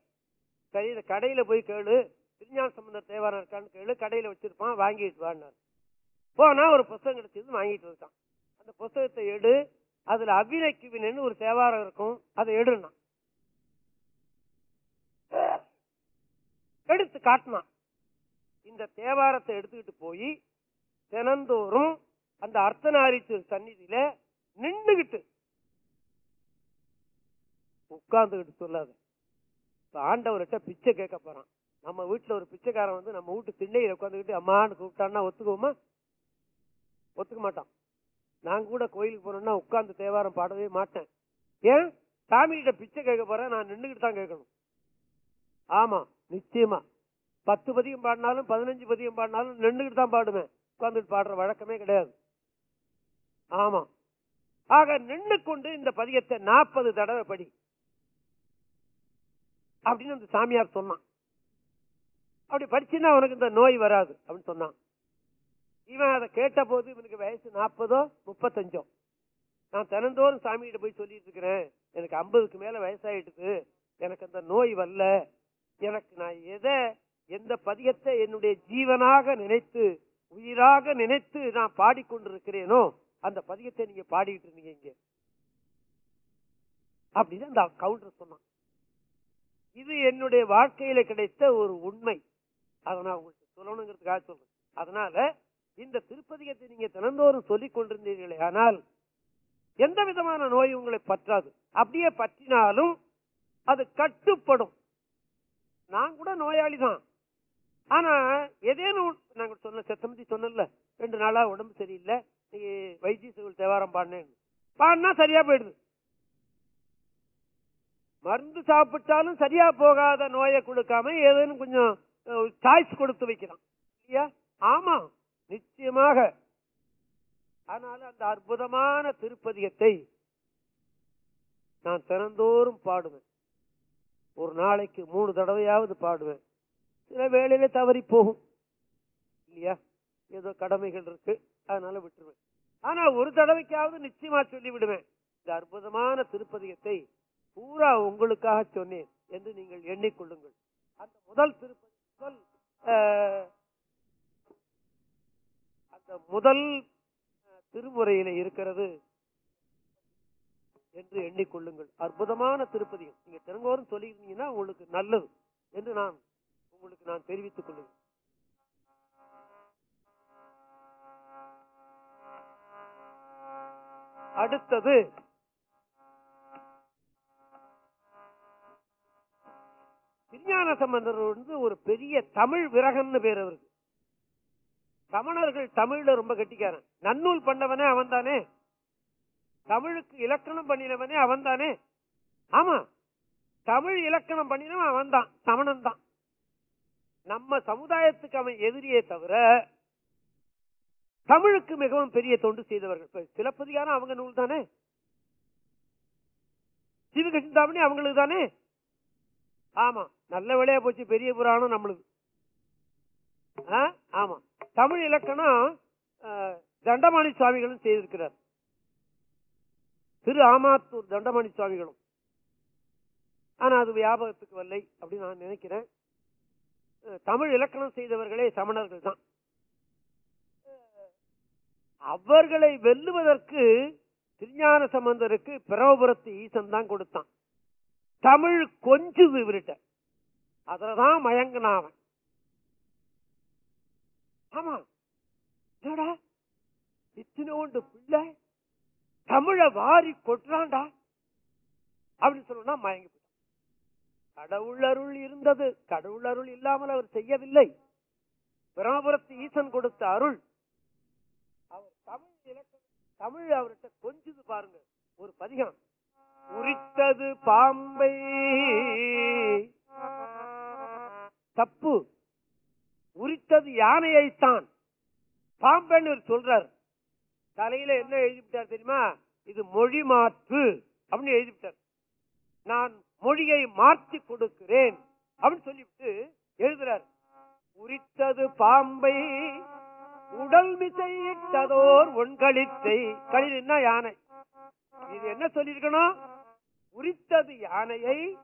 A: சரி இந்த கடையில போய் கேளு. திருஞான சம்பந்த தேவாரம் இருக்கான்னு கேளு. கடையில வச்சிருப்பான் வாங்கிட்டு வான்னார். போனா ஒரு புத்தகம் கிடைச்சது வாங்கிட்டு இருக்கான் அந்த புஸ்தகத்தை எடு அதுல அபிநய்க்கு ஒரு தேவாரம் இருக்கும் அதை எடுனா. எடுத்து காட்டினான் இந்த தேவாரத்தை எடுத்துக்கிட்டு போய் தினந்தோறும் அந்த அர்த்தநாரீஸ்வரர் சந்நிதியில நின்னுகிட்டு உட்கார்ந்துகிட்டு சொல்லாத. ஆண்டவர்கிட்ட பிச்சை கேட்க போறான். நம்ம வீட்டுல ஒரு பிச்சைக்காரன் வந்து நம்ம வீட்டு திண்ணையில உட்காந்துக்கிட்டு அம்மான்னு கூப்பிட்டான்னா ஒத்துக்குவோமா? ஒத்துக்க மாட்டான். நான் கூட கோயிலுக்கு போனோம்னா உட்கார்ந்து தேவாரம் பாடவே மாட்டேன். ஏன்? சாமிகிட்ட பிச்சை கேட்க போறேன் நான் நின்றுகிட்டு தான் கேட்கணும். ஆமா நிச்சயமா. பத்து பதியம் பாடினாலும் பதினஞ்சு பதியம் பாடினாலும் நின்றுகிட்டு தான் பாடுவேன். உட்காந்துட்டு பாடுற வழக்கமே கிடையாது. ஆமா. ஆக நின்று கொண்டு இந்த பதியத்தை நாற்பது தடவை படி. அப்படின்னு அந்த சாமியார் சொன்னான். அப்படி படிச்சுன்னா அவனுக்கு இந்த நோய் வராது அப்படின்னு சொன்னான். இவன் அதை கேட்ட போது இவனுக்கு வயசு நாற்பதோ முப்பத்தஞ்சோ. நான் தினந்தோறும் சாமிகிட்ட போய் சொல்லிட்டு இருக்கிறேன் எனக்கு ஐம்பதுக்கு மேல வயசாயிட்டுது எனக்கு அந்த நோய் வரல எனக்கு நான் எதை எந்த பதியத்தை என்னுடைய ஜீவனாக நினைத்து உயிராக நினைத்து நான் பாடிக்கொண்டிருக்கிறேனோ அந்த பதியத்தை நீங்க பாடிட்டு இருந்தீங்க இங்க. அப்படின்னு அந்த கவுண்டர் சொன்னான். இது என்னுடைய வாழ்க்கையில கிடைத்த ஒரு உண்மை. அதை நான் உங்களுக்கு சொல்லணுங்கிறதுக்காக சொல்றேன். அதனால இந்த திருப்பதிகத்தை நீங்க தினந்தோறும் சொல்லிக் கொண்டிருந்தீர்களே ஆனால் எந்த விதமான நோய் உங்களை பற்றாது. அப்படியே பற்றினாலும் அது கட்டுப்படும். நான் கூட நோயாளி தான். ஆனா ஏதேனும் நாங்க சொன்ன செத்தமதி சொன்னல ரெண்டு நாளா உடம்பு சரியில்லை நீ வைத்திய சிவில் தேவாரம் பாடினேன். பாடினா சரியா போயிடுது. மருந்து சாப்பிட்டாலும் சரியா போகாத நோயை கொடுக்காம ஏதேனும் கொஞ்சம் சாய்ஸ் கொடுத்து வைக்கிறான். இல்லையா? ஆமா. நிச்சயமாக. அதனால அந்த அற்புதமான திருப்பதியத்தை நான் தினந்தோறும் பாடுவேன். ஒரு நாளைக்கு மூணு தடவையாவது பாடுவேன். சில வேளையில தவறி போகும். இல்லையா? ஏதோ கடமைகள் இருக்கு. அதனால விட்டுருவேன். ஆனா ஒரு தடவைக்காவது நிச்சயமா சொல்லி விடுவேன் இந்த அற்புதமான திருப்பதியத்தை பூரா உங்களுக்காக சொன்னேன் என்று நீங்கள் எண்ணிக்கொள்ளுங்கள் அந்த முதல் திருப்பதி முதல் ஆஹ், முதல் திருமுறையில இருக்கிறது என்று எண்ணிக்கொள்ளுங்கள். அற்புதமான திருப்பதிகம் நீங்க தினங்கோறும் சொல்லியிருந்தீங்கன்னா உங்களுக்கு நல்லது என்று நான் உங்களுக்கு நான் தெரிவித்துக் கொள்ளுகிறேன் அடுத்தது திருஞான சம்பந்தர் வந்து ஒரு பெரிய தமிழ் விரகம்னு பேர் அவருக்கு. தமிழர்கள் தமிழ்ல ரொம்ப கெட்டிக்காரன். நன்னூல் பண்ணவனே அவன் தானே தமிழுக்கு இலக்கணம் பண்ணினவனே அவன் தானே ஆமா. தமிழ் இலக்கணம் பண்ணினவன் அவன் தான் சமணன் தான் நம்ம சமுதாயத்துக்கு அவன் எதிரியே தவிர தமிழுக்கு மிகவும் பெரிய தொண்டு செய்தவர்கள். சிலப்பதிகாரம் அவங்க நூல் தானே? சிவகிருஷ்ணாமணி அவங்களுக்கு தானே? ஆமா. நல்ல வேலையா போச்சு. பெரிய புராணம் நம்மளுக்கு. ஆமா. தமிழ் இலக்கணம் அஹ், தண்டமாணி சுவாமிகளும் செய்திருக்கிறார். திரு ஆமாத்தூர் தண்டமாணி சுவாமிகளும். ஆனா அது வியாபகத்துக்கு வரலை அப்படின்னு நான் நினைக்கிறேன். தமிழ் இலக்கணம் செய்தவர்களே சமணர்கள் தான். அவர்களை வெல்லுவதற்கு திருஞான சம்பந்தருக்கு பிரபபுரத்து ஈசன் தான் கொடுத்தான். தமிழ் கொஞ்சம் இவர்கிட்ட அதுலதான் மயங்கினான் அவன் ஆமா. என்னடா? இத்தினோண்டு பிள்ளை தமிழ வாரி கொட்டுறான்டா அப்படின்னு சொன்னா மயங்கி போயிட்டான். கடவுள் அருள் இருந்தது. கடவுள் அருள் இல்லாமல் அவர் செய்யவில்லை. பிரமபுரத்து ஈசன் கொடுத்த அருள். அவர் தமிழ் இலக்கணம் தமிழ் அவர்கிட்ட கொஞ்சது பாருங்க. ஒரு பதிகம். உரித்தது பாம்பை. தப்பு. உரித்தது யானையைத்தான். பாம்பன்னு சொல்றார். தலையில என்ன எழுதிவிட்டார் தெரியுமா? இது மொழி மாற்று அப்படின்னு எழுதிவிட்டார். நான் மொழியை மாற்றி கொடுக்கிறேன் அப்படின்னு சொல்லிவிட்டு எழுதுறார். உரித்தது பாம்பை உடல் மிசையிட்டதோர் ஒன்களித்தை கழிதுன்னா யானை. இது என்ன சொல்லியிருக்கணும்? உரித்தது யானையை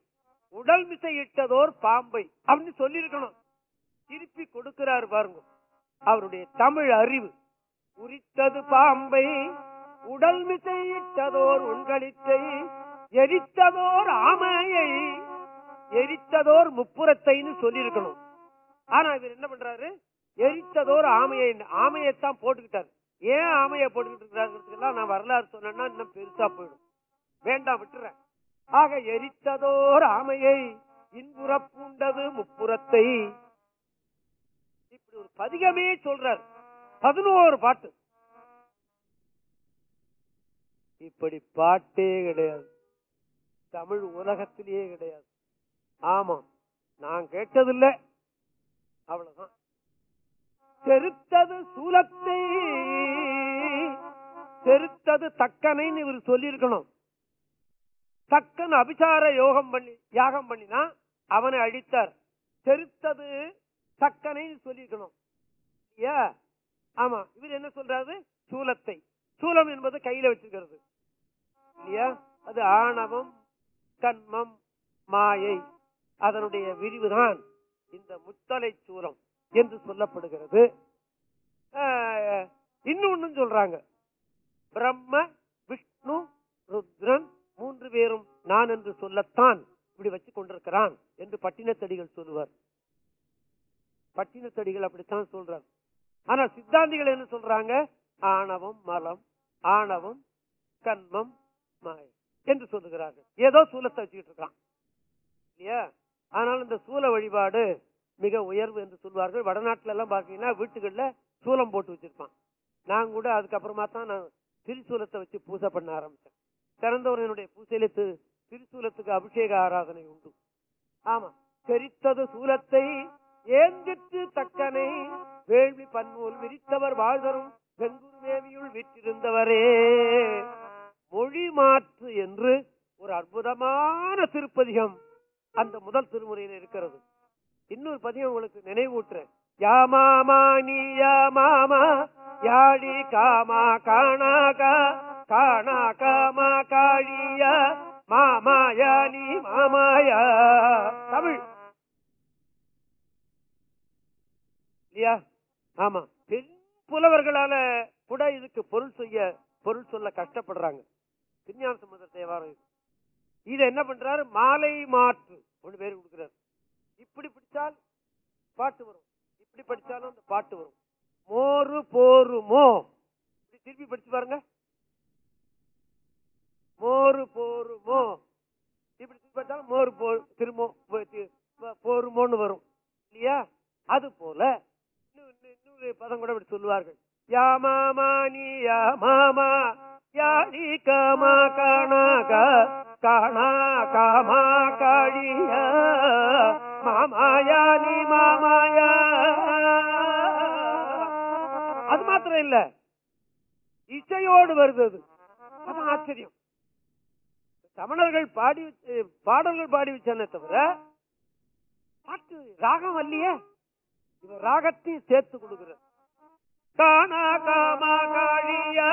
A: உடல் மிசையிட்டதோர் பாம்பை அப்படின்னு சொல்லியிருக்கணும். திருப்பி கொடுக்கிறார் பாருங்க. அவருடைய தமிழ் அறிவு. உரித்தது பாம்பை உடல் மிசையிட்டதோர் உண்களித்தை எரித்ததோர் ஆமையை எரித்ததோர் முப்புறத்தைன்னு சொல்லியிருக்கணும். ஆனா இவர் என்ன பண்றாரு? எரித்ததோர் ஆமையை ஆமையைத்தான் போட்டுக்கிட்டாரு. ஏன் ஆமையை போட்டுக்கிட்டு இருக்கிறாருங்கிறதுக்கெல்லாம் நான் வரலாறு சொன்னேன்னா இன்னும் பெருசா போயிடும். வேண்டாம் விட்டுறேன். ஆக எரித்ததோர் ஆமையை இன்புற பூண்டது முப்புறத்தை இப்படி ஒரு பதிகமே சொல்றார். பதினோரு பாட்டு. இப்படி பாட்டே கிடையாது. தமிழ் உலகத்திலேயே கிடையாது. ஆமா நான் கேட்டதில்ல. அவ்வளவுதான். செருத்தது சூலத்தை செருத்தது தக்கனைன்னு இவர் சொல்லியிருக்கணும். தக்கன் அபிசார யோகம் பண்ணி யாகம் பண்ணினா அவனை அழித்தார் செருத்தது சக்கனை சொல்லியிருக்கணும். இல்லையா? ஆமா. இவர் என்ன சொல்றாரு? சூலத்தை. சூலம் என்பது கையில வச்சிருக்கிறது. இல்லையா? அது ஆணவம் கண்மம் மாயை. அதனுடைய விரிவுதான் இந்த முத்தலை சூலம் என்று சொல்லப்படுகிறது. இன்னும் சொல்றாங்க. பிரம்ம விஷ்ணு ருத்ரன் மூன்று பேரும் நான் என்று சொல்லத்தான் இப்படி வச்சு கொண்டிருக்கிறான் என்று பட்டினத்தடிகள் சொல்லுவார். பட்டினத்தடிகள் அப்படித்தான் சொல்றாங்க. ஆனா சித்தாந்திகள் என்ன சொல்றாங்க? ஆணவம் மலம் ஆணவம் கண்மம் மாய என்று சொல்லுகிறார்கள். ஏதோ சூலத்தை வச்சுக்கிட்டு இருக்கான். இல்லையா? ஆனால் இந்த சூல வழிபாடு மிக உயர்வு என்று சொல்வார்கள். வடநாட்டுல எல்லாம் பாத்தீங்கன்னா வீட்டுகள்ல சூலம் போட்டு வச்சிருப்பான். நான் கூட அதுக்கப்புறமா தான் நான் திரிசூலத்தை வச்சு பூஜை பண்ண ஆரம்பிச்சேன். திறந்தவரனுடைய பூஜையில திருச்சூலத்துக்கு திரிசூலத்துக்கு அபிஷேக ஆராதனை உண்டு. ஆமா. தெரித்தது சூலத்தை ஏந்திற்று தக்கனை வேள்வி பன்மூல் விரித்தவர் வாழ்தரும் வெங்குரு வேவியுள் விற்றிருந்தவரே. மொழி மாற்று என்று ஒரு அற்புதமான திருப்பதிகம் அந்த முதல் திருமுறையில் இருக்கிறது. இன்னொரு பதியம் உங்களுக்கு நினைவூட்டுறேன். யா மாமா நீ யா மாமா யாழி காமா காணாகா காணா காமா காழியா மாமாயா நீ மாமாயா தமிழ். இல்லையா? ஆமா. பெண் புலவர்களால கூட இதுக்கு பொருள் செய்ய பொருள் சொல்ல கஷ்டப்படுறாங்க. திருஞான சமுதிர தேவாரம் இதை. என்ன பண்றாரு? மாலை மாற்று ஒன்று பேர் கொடுக்கிறார். இப்படி பிடிச்சால் பாட்டு வரும். இப்படி படிச்சாலும் அந்த பாட்டு வரும். மோரு போருமோ? இப்படி திருப்பி படிச்சு பாருங்க. மோரு போருமோ? இப்படி திருப்பி படிச்சாலும் மோரு போ திருமோ போருமோன்னு வரும். இல்லையா? அது போல இன்னொரு பதம் கூட இப்படி சொல்லுவார்கள். யா மாமா நீ யா மாமா யா நீ காமா காணாகா காணா காமா காழியா மாமாயா நீ மாமாயா அது மாத்திரம் இல்ல இசையோடு வருது அது ஆச்சரியம். தமிழர்கள் பாடி பாடல்கள் பாடி வச்சானே தவிர பாட்டு ராகம் அல்லையே இது ராகத்தையும் சேர்த்து கொடுக்கிறது காணா காமா காளியா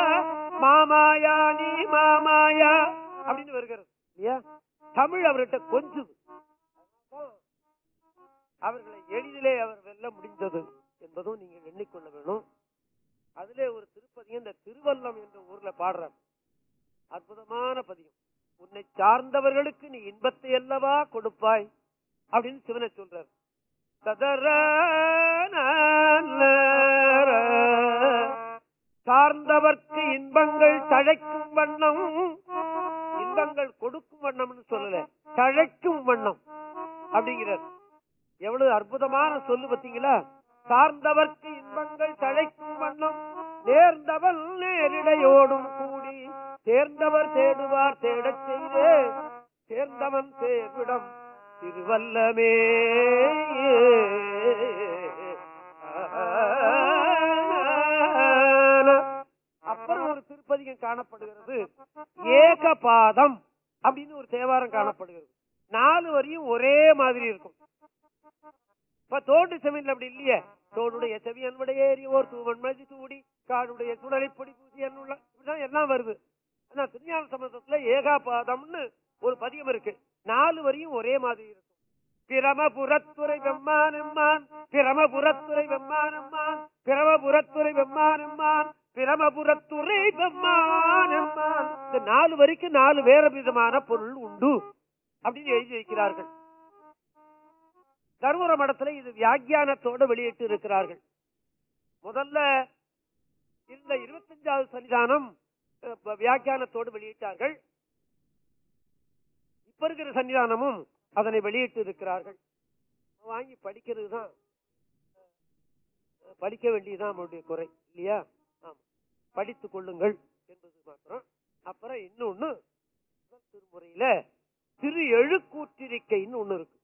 A: மாமாயா நீ மாமாயா அப்படின்னு வருகிறது. இல்லையா? தமிழ் அவர்கிட்ட கொஞ்சம் அவர்களை எளிதிலே அவர் வெல்ல முடிந்தது என்பதும் நீங்க எண்ணிக்கொள்ள வேணும் அதிலே ஒரு திருப்பதியும் இந்த திருவல்லம் என்ற ஊர்ல பாடுற அற்புதமான பதியம் உன்னை சார்ந்தவர்களுக்கு நீ இன்பத்தை அல்லவா கொடுப்பாய்? அப்படின்னு சிவனை சொல்றாரு. சார்ந்தவர்க்கு இன்பங்கள் தழைக்கும் வண்ணம். இன்பங்கள் கொடுக்கும் வண்ணம்னு சொல்லல தழைக்கும் வண்ணம் அப்படிங்கிறார். எவ்வளவு அற்புதமான சொல்லு பார்த்தீங்களா? சார்ந்தவர்க்கு இன்பங்கள் தழைக்கும் வண்ணம் நேர்ந்தவள் நேரிடையோடும் கூடி தேர்ந்தவர் தேடுவார் தேடச் செய்து சேர்ந்தவன் தேர்விடம் திருவல்லமே. அப்புறம் ஒரு திருப்பதிகம் காணப்படுகிறது. ஏகபாதம் அப்படின்னு ஒரு தேவாரம் காணப்படுகிறது. நாலு வரியும் ஒரே மாதிரி இருக்கும். இப்ப தோண்டு செவின்ல அப்படி இல்லையே? தோடுடைய செவி அன்புடைய ஏறி ஓர் தூவன் மதி சூடி காடுடைய சுடலை பொடி பூசி அன்னுள்ள. இப்படிதான் எல்லாம் வருது. ஆனா திருஞான சம்பந்தத்துல ஏகாபாதம்னு ஒரு பதியம் இருக்கு. நாலு வரியும் ஒரே மாதிரி இருக்கும். பிரமபுரத்துறை வெம்மானம்மான் பிரமபுரத்துறை வெம்மானம்மான் பிரமபுரத்துறை வெம்மானம்மான் பிரமபுரத்துறை வெம்மானம்மான் இந்த நாலு வரிக்கு நாலு வேற விதமான பொருள் உண்டு அப்படின்னு எழுதி வைக்கிறார்கள். தருமபுர மடத்துல இது வியாக்கியானத்தோட வெளியிட்டு இருக்கிறார்கள். முதல்ல இந்த இருபத்தஞ்சாவது சன்னிதானம் வியாக்கியானத்தோடு வெளியிட்டார்கள். இப்ப இருக்கிற சன்னிதானமும் அதனை வெளியிட்டு இருக்கிறார்கள் வாங்கி படிக்கிறது தான் படிக்க வேண்டியதுதான் நம்மளுடைய குறை இல்லையா? ஆமா படித்துக் கொள்ளுங்கள் என்பது மாத்திரம். அப்புறம் இன்னொன்னு திருமுறையில திரு எழுக்கூற்றிருக்கைன்னு ஒண்ணு இருக்கு.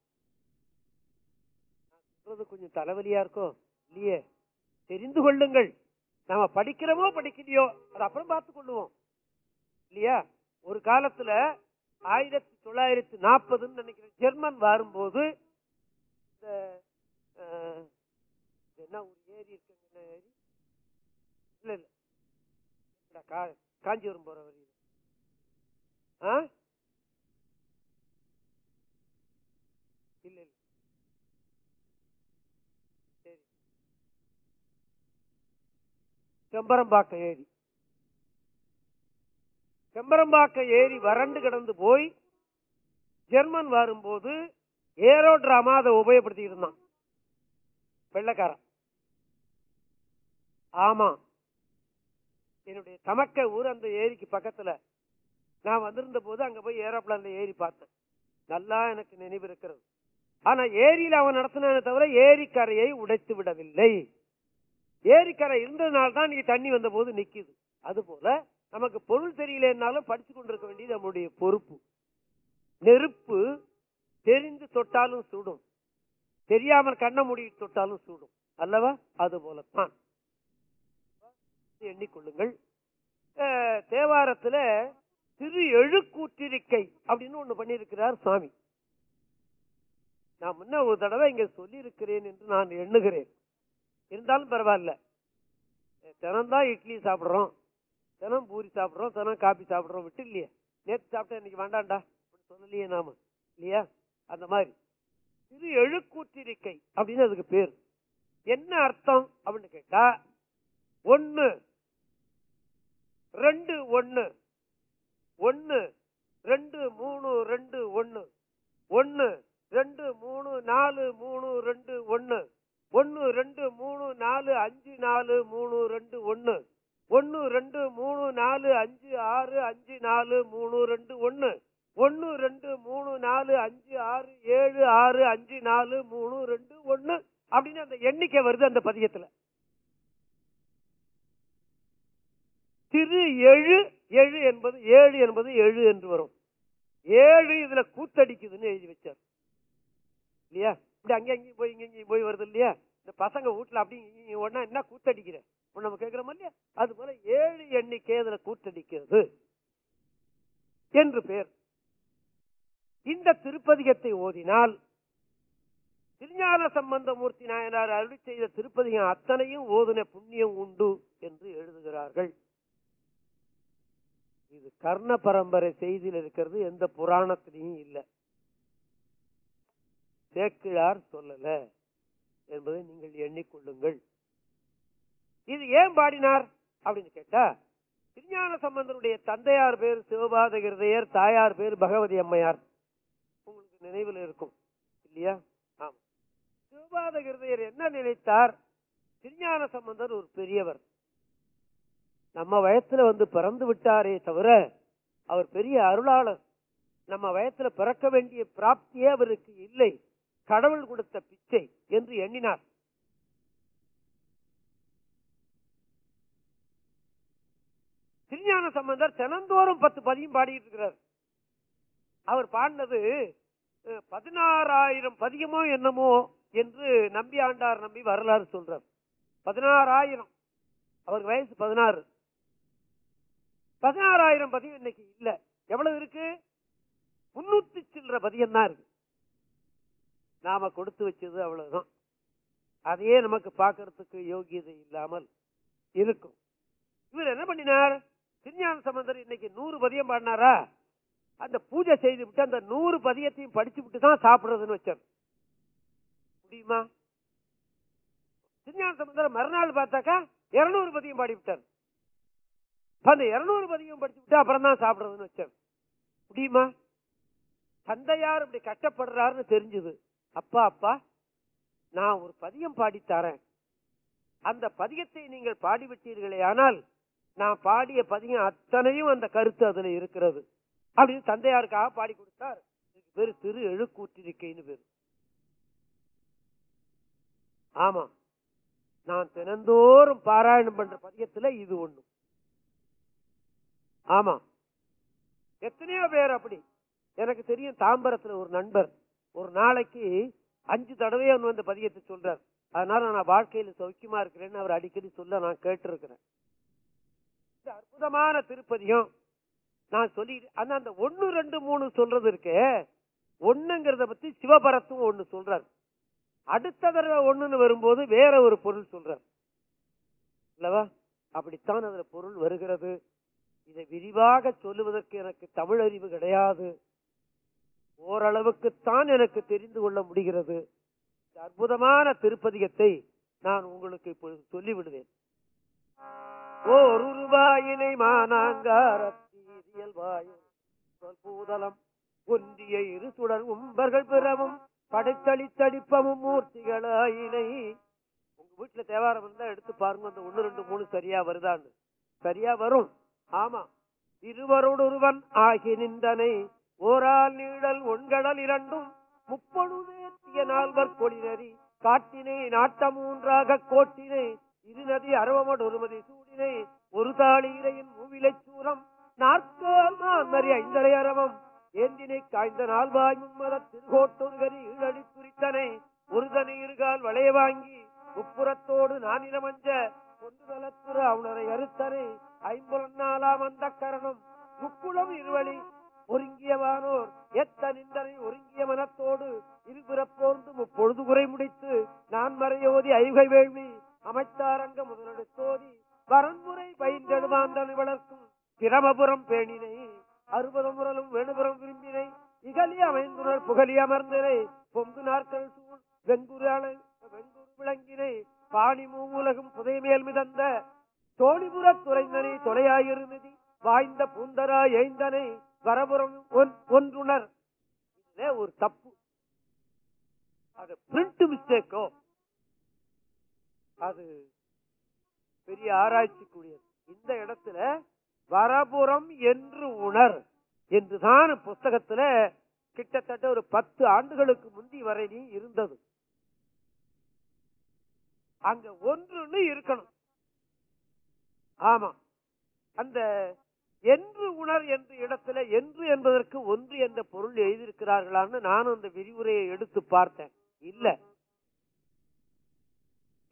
A: சொல்றது கொஞ்சம் தலைவலியா இருக்கும் இல்லையே? தெரிந்து கொள்ளுங்கள். நாம படிக்கிறோமோ படிக்கலையோ அது அப்புறம் பார்த்து கொள்ளுவோம். இல்லையா? ஒரு காலத்துல ஆயிரத்தி தொள்ளாயிரத்தி நாற்பதுன்னு நினைக்கிறேன். ஜெர்மன் வரும்போது இந்த என்ன ஒரு ஏரி இருக்கு என்ன ஏரி? இல்ல இல்ல. கா- காஞ்சிபுரம் போற வழி ஆ? இல்ல இல்ல. சரி செம்பரம்பாக்கம் ஏரி. செம்பரம்பாக்க ஏரி வறண்டு கிடந்து போய் ஜெர்மன் வரும்போது ஏரோ டிராமா அதை உபயோகப்படுத்தி இருந்தான். வெள்ளக்காரன். ஆமா என்னுடைய தமக்க ஊர் அந்த ஏரிக்கு பக்கத்துல. நான் வந்திருந்த போது அங்க போய் ஏரோப்ளான்ல ஏறி பார்த்தேன். நல்லா எனக்கு நினைவு இருக்கிறது. ஆனா ஏரியில அவன் நடத்தினானே தவிர ஏரிக்கரையை உடைத்து விடவில்லை. ஏரிக்கரை இருந்ததுனால தான் நீ தண்ணி வந்த போது நிக்குது. அது போல நமக்கு பொருள் தெரியலனாலும் படிச்சு கொண்டிருக்க வேண்டியது நம்முடைய பொறுப்பு. நெருப்பு தெரிந்து தொட்டாலும் சுடும். தெரியாமல் கண்ண மூடி தொட்டாலும் சுடும். அல்லவா? அது போலத்தான். எண்ணிக்கொள்ளுங்கள். அஹ், தேவாரத்துல திரு எழுக்கூற்றிருக்கை அப்படின்னு ஒண்ணு பண்ணியிருக்கிறார் சுவாமி நான் முன்ன ஒரு தடவை இங்க சொல்லியிருக்கிறேன் என்று நான் எண்ணுகிறேன். இருந்தாலும் பரவாயில்ல. தினம்தான் இட்லி சாப்பிடுறோம். தினம் பூரி சாப்பிடுறோம் தினம் காப்பி சாப்பிடுறோம். விட்டு இல்லையே. நேற்று சாப்பிட்டா இன்னைக்கு வேண்டாம்டா. அப்படின்னு சொல்லலையே நாம. இல்லையா? அந்த மாதிரி. திரு எழுக்கூற்றிருக்கை அப்படின்னு அதுக்கு பேர். என்ன அர்த்தம் அப்படின்னு கேட்டா ஒண்ணு ரெண்டு ஒண்ணு ஒண்ணு ரெண்டு மூணு ரெண்டு ஒண்ணு ஒண்ணு ரெண்டு மூணு நாலு மூணு ரெண்டு ஒன்னு ஒன்னு ரெண்டு மூணு நாலு அஞ்சு நாலு மூணு ரெண்டு ஒன்னு ஒன்னு ரெண்டு மூணு நாலு அஞ்சு ஆறு அஞ்சு நாலு மூணு ரெண்டு ஒன்னு. ஒண்ணு ரெண்டு மூணு நாலு அஞ்சு ஆறு ஏழு ஆறு அஞ்சு நாலு மூணு ரெண்டு ஒன்னு அப்படின்னு அந்த எண்ணிக்கை வருது அந்த பதியத்துல திரு எழு எழு என்பது ஏழு என்பது எழு என்று வரும். ஏழு இதுல கூத்தடிக்குதுன்னு எழுதி வச்சார். இல்லையா? இப்படி அங்கே அங்கேயும் போய் இங்க போய் வருது இல்லையா? இந்த பசங்க வீட்டுல அப்படி இங்க ஒண்ணா என்ன கூத்தடிக்கிறேன் நம்ம கேட்கிறோம் இல்லையா? அது போல ஏழு எண்ணிக்கை அதுல கூட்டடிக்கிறது என்று பேர். இந்த திருப்பதிகத்தை ஓதினால் திருஞான சம்பந்தமூர்த்தி நாயனார் அருளி செய்த திருப்பதிகம் அத்தனையும் ஓதுன புண்ணியம் உண்டு என்று எழுதுகிறார்கள். இது கர்ண பரம்பரை செய்தியில் இருக்கிறது எந்த புராணத்திலையும் இல்லை. சேக்கிழார் சொல்லல என்பதை நீங்கள் எண்ணிக்கொள்ளுங்கள். இது ஏன் பாடினார் அப்படின்னு கேட்டா திருஞான சம்பந்தனுடைய தந்தையார் பேர் சிவபாத கிருதையர் தாயார் பேர் பகவதி அம்மையார். உங்களுக்கு நினைவில் இருக்கும் இல்லையா? ஆமா. சிவபாத கிருதையர் என்ன நினைத்தார்? திருஞான சம்பந்தர் ஒரு பெரியவர். நம்ம வயத்துல வந்து பிறந்து விட்டாரே தவிர அவர் பெரிய அருளாளர். நம்ம வயத்துல பிறக்க வேண்டிய பிராப்தியே அவருக்கு இல்லை. கடவுள் கொடுத்த பிச்சை என்று எண்ணினார். திருஞான சம்பந்தர் தினந்தோறும் பத்து பதியும் பாடிட்டு இருக்கிறார். அவர் பாடினது பதினாறாயிரம் பதியமோ என்னமோ என்று நம்பி ஆண்டார் நம்பி வரலாறு சொல்றார். பதினாறாயிரம். அவருக்கு வயசு பதினாறு. பதினாறாயிரம் பதியம் இன்னைக்கு இல்ல. எவ்வளவு இருக்கு? முன்னூத்தி சில்லற பதியம் தான் இருக்கு. நாம கொடுத்து வச்சது அவ்வளவுதான். அதையே நமக்கு பார்க்கறதுக்கு யோகியதை இல்லாமல் இருக்கும். இவர் என்ன பண்ணினார்? திருஞான சம்பந்தர் இன்னைக்கு நூறு பதியம் பாடினாரா? அந்த பூஜை செய்து விட்டு அந்த நூறு பதியத்தையும் படிச்சு விட்டு தான் சாப்பிடுறதுன்னு வச்சார். முடியுமா? திருஞான சம்பந்தர் மறுநாள் பார்த்தாக்கா இருநூறு பதியம் பாடி விட்டார். அந்த இருநூறு பதியம் படிச்சு விட்டு அப்புறம் தான் சாப்பிடுறதுன்னு வச்சார். முடியுமா? தந்தையார் இப்படி கஷ்டப்படுறாருன்னு தெரிஞ்சது. அப்பா அப்பா நான் ஒரு பதியம் பாடித்தாரேன் அந்த பதியத்தை நீங்கள் பாடிவிட்டீர்களே ஆனால் நான் பாடிய பதியம் அத்தனையும் அந்த கருத்து அதுல இருக்கிறது. அப்படின்னு தந்தையாருக்காக பாடி கொடுத்தார். பேரு திரு எழுக்கூற்றிருக்கைன்னு பேரு. ஆமா. நான் தினந்தோறும் பாராயணம் பண்ற பதியத்துல இது ஒண்ணு. ஆமா. எத்தனையோ பேர் அப்படி. எனக்கு தெரியும் தாம்பரத்துல ஒரு நண்பர். ஒரு நாளைக்கு அஞ்சு தடவை அவன் வந்து பதியத்தை சொல்றார். அதனால நான் வாழ்க்கையில சௌக்கியமா இருக்கிறேன்னு அவர் அடிக்கடி சொல்ல நான் கேட்டிருக்கிறேன். இந்த அற்புதமான திருப்பதியும் நான் சொல்லி ஆனா அந்த ஒண்ணு ரெண்டு மூணு சொல்றது இருக்கு. ஒண்ணுங்கிறத பத்தி சிவபரத்தும் ஒண்ணு சொல்றார். அடுத்த தடவை ஒண்ணுன்னு வரும்போது வேற ஒரு பொருள் சொல்றார். இல்லவா? அப்படித்தான் அதுல பொருள் வருகிறது. இதை விரிவாக சொல்லுவதற்கு எனக்கு தமிழ் அறிவு கிடையாது. ஓரளவுக்குத்தான் எனக்கு தெரிந்து கொள்ள முடிகிறது. அற்புதமான திருப்பதிகத்தை நான் உங்களுக்கு இப்பொழுது சொல்லிவிடுவேன். ஓர் உருவாயினை மானாங்காரத்தீரியல் வாயும். பூதலம் ஒன்றிய இரு சுடர் உம்பர்கள் பிறவும் படைத்தளித்தடிப்பமும் மூர்த்திகளாயினை. உங்க வீட்டுல தேவாரம் இருந்தா எடுத்து பாருங்க அந்த ஒண்ணு ரெண்டு மூணு சரியா வருதான்னு. சரியா வரும். ஆமா. இருவரோடொருவன் ஆகி நின்றனை. ஓரால் நீழல் ஒன்கடல் இரண்டும் முப்பொழுதேத்திய நால்வர் கொடிநறி. காட்டினை நாட்டமூன்றாக கோட்டினை. இருநதி அரவமட் ஒருமதி சூடினை ஒரு தாளி இறையின் மூவிலைச் சூரம் நாற்கால் ஐந்தரை அரவம் ஏந்தினை காய்ந்த நால்வாய் மும்மத திருகோட்டொருகரி ஈழடி குறித்தனை ஒருதனை இருகால் வளைய வாங்கி உப்புறத்தோடு நானிலமஞ்ச கொண்டு நலத்துற அவனரை அறுத்தனை ஐம்பொன்னாலாம் அந்த கரணம். முக்குளம் இருவழி ஒருங்கியவானோர் எத்த நின்றனை ஒருங்கிய மனத்தோடு இருபிறப்போர்ந்து முப்பொழுது குறை முடித்து நான் மறையோதி ஐகை வேள்வி அமைத்தாரங்க முதலெடுத்தோதி. வரன்முறை பயின்றெடுமாந்தனை வளர்க்கும் பிரமபுரம் பேணினை அறுபது முரலும் வேணுபுரம் விரும்பினை இகலி அமைந்துணர் புகழி அமர்ந்தனை பொங்கு நாற்கள் சூழ் வெங்குராளை வெங்குரு விளங்கினை பாணி மூவுலகும் புதை மேல் மிதந்த தோணிபுறத் துறைந்தனை தொலையாயிருநிதி வாய்ந்த பூந்தரா எய்ந்தனை வரபுறம் ஒன்- ஒன்றுணர். ஒரு தப்பு. அது பிரிண்ட் மிஸ்டேக்கோ அது பெரிய ஆராய்ச்சிக்குரியது. இந்த இடத்துல வரபுறம் என்று உணர் என்றுதான் புஸ்தகத்துல கிட்டத்தட்ட ஒரு பத்து ஆண்டுகளுக்கு முந்தி வரை நீ இருந்தது. அங்க ஒன்றுன்னு இருக்கணும். ஆமா. அந்த என்று உணர் என்ற இடத்துல என்று என்பதற்கு ஒன்று என்ற பொருள் எழுதியிருக்கிறார்களான்னு நானும் அந்த விரிவுரையை எடுத்து பார்த்தேன். இல்ல.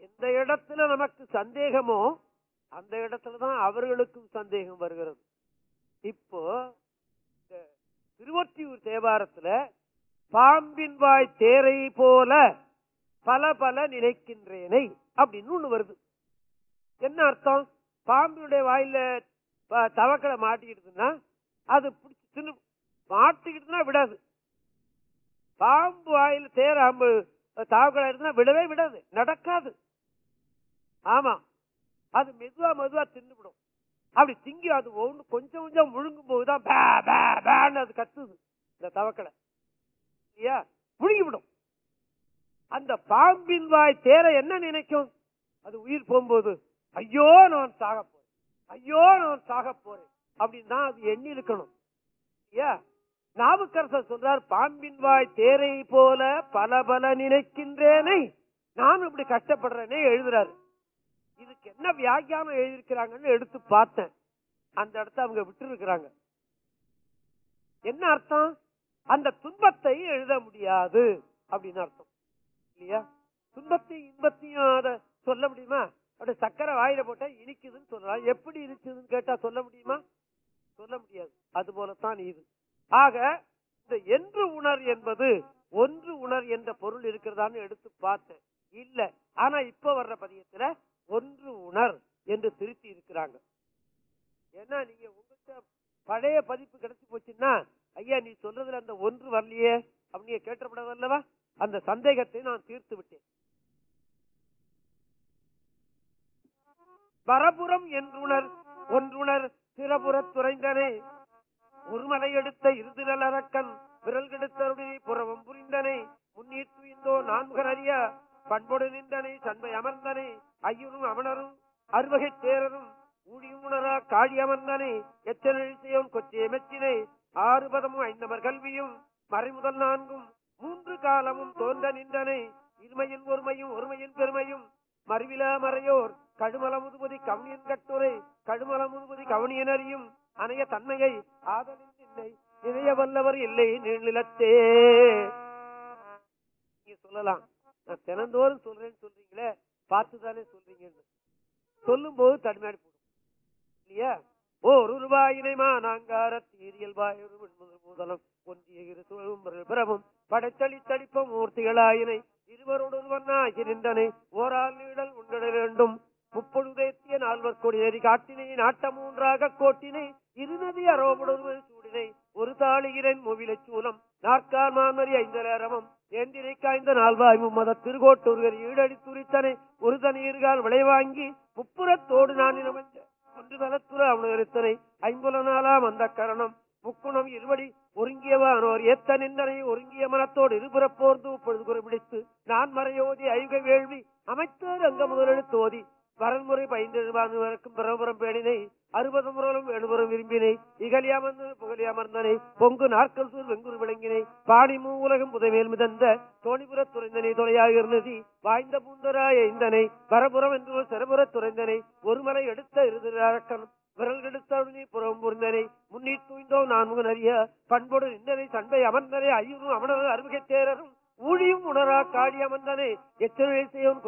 A: எந்த இடத்துல நமக்கு சந்தேகமோ அந்த இடத்துலதான் அவர்களுக்கும் சந்தேகம் வருகிறது. இப்போ இந்த திருவொற்றியூர் தேவாரத்துல பாம்பின் வாய் தேரை போல பல பல நினைக்கின்றேனை அப்படின்னு ஒண்ணு வருது. என்ன அர்த்தம்? பாம்பினுடைய வாயில தவக்களை மாட்டிக்கிட்டுதுன்னா அது பிடிச்சி தின்னு மாட்டிக்கிட்டுனா விடாது. பாம்பு வாயில தேர அம்பு தவக்களை இருந்தா விடவே விடாது. நடக்காது. ஆமா. அது மெதுவா மெதுவா தின்னுவிடும். அப்படி திங்கி அது ஒண்ணு கொஞ்சம் கொஞ்சம் முழுங்கும் போதுதான் பே, பே, பேன்னு அது கத்துது. இந்த தவக்கலை இல்லையா? முழுங்கி விடும் அந்த பாம்பின் வாய் தேர என்ன நினைக்கும்? அது உயிர் போகும்போது ஐயோ நான் சாக போறேன். ஐயோ நான் சாக போறேன். அப்படின்னு தான் அது எண்ணி இருக்கணும். இல்லையா? நாவுக்கரசர் சொல்றார் பாம்பின் வாய் தேரை போல பல பல நினைக்கின்றேனே. நான் இப்படி கஷ்டப்படுறேனே எழுதுறாரு. இதுக்கு என்ன வியாக்கியானம் எழுதியிருக்கிறாங்கன்னு எடுத்து பார்த்தேன். அந்த இடத்த அவங்க விட்டு இருக்கிறாங்க என்ன அர்த்தம்? அந்த துன்பத்தை எழுத முடியாது அப்படின்னு அர்த்தம். இல்லையா? துன்பத்தையும் இன்பத்தையும் அதை சொல்ல முடியுமா? அப்படி சக்கரை வாயில போட்டா இனிக்குதுன்னு சொல்லலாம் எப்படி இனிச்சதுன்னு கேட்டா சொல்ல முடியுமா? சொல்ல முடியாது. அது போலத்தான் இது. ஆக இந்த என்று உணர் என்பது ஒன்று உணர் என்ற பொருள் இருக்கிறதான்னு எடுத்து பார்த்தேன். இல்ல. ஆனா இப்ப வர்ற பதியத்துல ஒன்று உணர் என்று திருத்தி இருக்கிறாங்க. ஏன்னா நீங்க உங்கள்கிட்ட பழைய பதிப்பு கிடைச்சி போச்சுன்னா ஐயா நீ சொல்றதுல அந்த ஒன்று வரலையே அப்படின்னு கேட்டப்படவல்லவா அந்த சந்தேகத்தை நான் தீர்த்து விட்டேன். பரபுறம் என்றுணர் ஒன்றுணர் சிறபுறத் துறைந்தனே. ஒருமலை எடுத்த இருதிரல் அரக்கன் விரல் கெடுத்தருடைய புறவும் புரிந்தனே. முன்னீர் இந்தோ நான்முகன் அறிய பண்பொடு நின்றனை சண்பை அமர்ந்தனே. ஐயரும் அவனரும் அருவகை தேரரும் ஊழியுணரா உணரா காழி அமர்ந்தனை கொச்சே மெச்சினை ஆறு பதமும் கல்வியும் மறைமுதல் நான்கும் மூன்று காலமும் தோன்ற நின்றனை இருமையின் ஒருமையும் ஒருமையின் பெருமையும் மறிவிலா மறையோர் கடுமல முதுபதி கவனியன் கட்டுரை கடுமல முதுபதி கவனியனறியும் அணைய தன்மையை ஆதலின் இல்லை நினைய வல்லவர் இல்லை நீளத்தே சொல்லலாம். நான் தினந்தோறும் சொல்றேன்னு சொல்றீங்களே பார்த்து தானே சொல்றீங்கன்னு. சொல்லும் போது தடுமாறி போடும். இல்லையா? ஒரு ரூபாயினைமா மானாங்கார தீரியல் முதலம். ஒன்றிய இரு சுழலும் பிரபம். படைத்தளி தடிப்ப மூர்த்திகளாயினை இருவரோடு நின்றனை ஓரால் நீடல் உண்டிட வேண்டும். முப்பொழுதேத்திய நால்வர் கொடியேறி காட்டினை நாட்ட மூன்றாக கோட்டினை. இருநதி அரோபுடன் சூடினை. ஒரு தாளிகிறன் மொவிலை சூலம். நாற்கால் மாமரி ஐந்தரமம் ஏந்தினை காய்ந்த நால்வாய் மத திருகோட்டூர்கள் ஈடடி துரித்தனை ஒரு தனீர்கால் விளைவாங்கி முப்புறத்தோடு நான் இனமஞ்ச ஒன்று தலத்துற ஐம்புல நாளாம் அந்த கரணம் முக்குணம் இருவடி ஒருங்கியவானோர் ஏத்த நின்றனை ஒருங்கிய மனத்தோடு இருபுறப்போர்ந்து பொழுது குறிப்பிடித்து நான் மறையோதி ஐக வேள்வி அமைத்தார் அங்க முதலெடுத்து ஓதி வரன்முறை பைந்தெழுவானுவருக்கும் பிறபுறம் பேணினை அறுபது முறையிலும் எழுபுறம் விரும்பினை இகலி அமர்ந்து புகழி அமர்ந்தனை பொங்கு நாட்கள் சூர் வெங்குரு விளங்கினை பாடி மூ உலகம் புதைமேல் மிதந்த தோணிபுற துறைந்தனை தொலையாக இருந்ததி வாய்ந்த பூந்தராய இந்தனை வரபுறம் என்று சிறபுற துறைந்தனை ஒருமலை எடுத்த இருதிரக்கன் விரல் கெடுத்தருணி புறம் புரிந்தனை முன்னீர் தூய்ந்தோம் நான் முகன் அறிய பண்போடு நின்றனை சண்டை அமர்ந்தனை ஐயரும் அமனது அருகை தேரரும் ஊழியும் உணரா காடி அமர்ந்தனை எச்சரிக்கை செய்யும்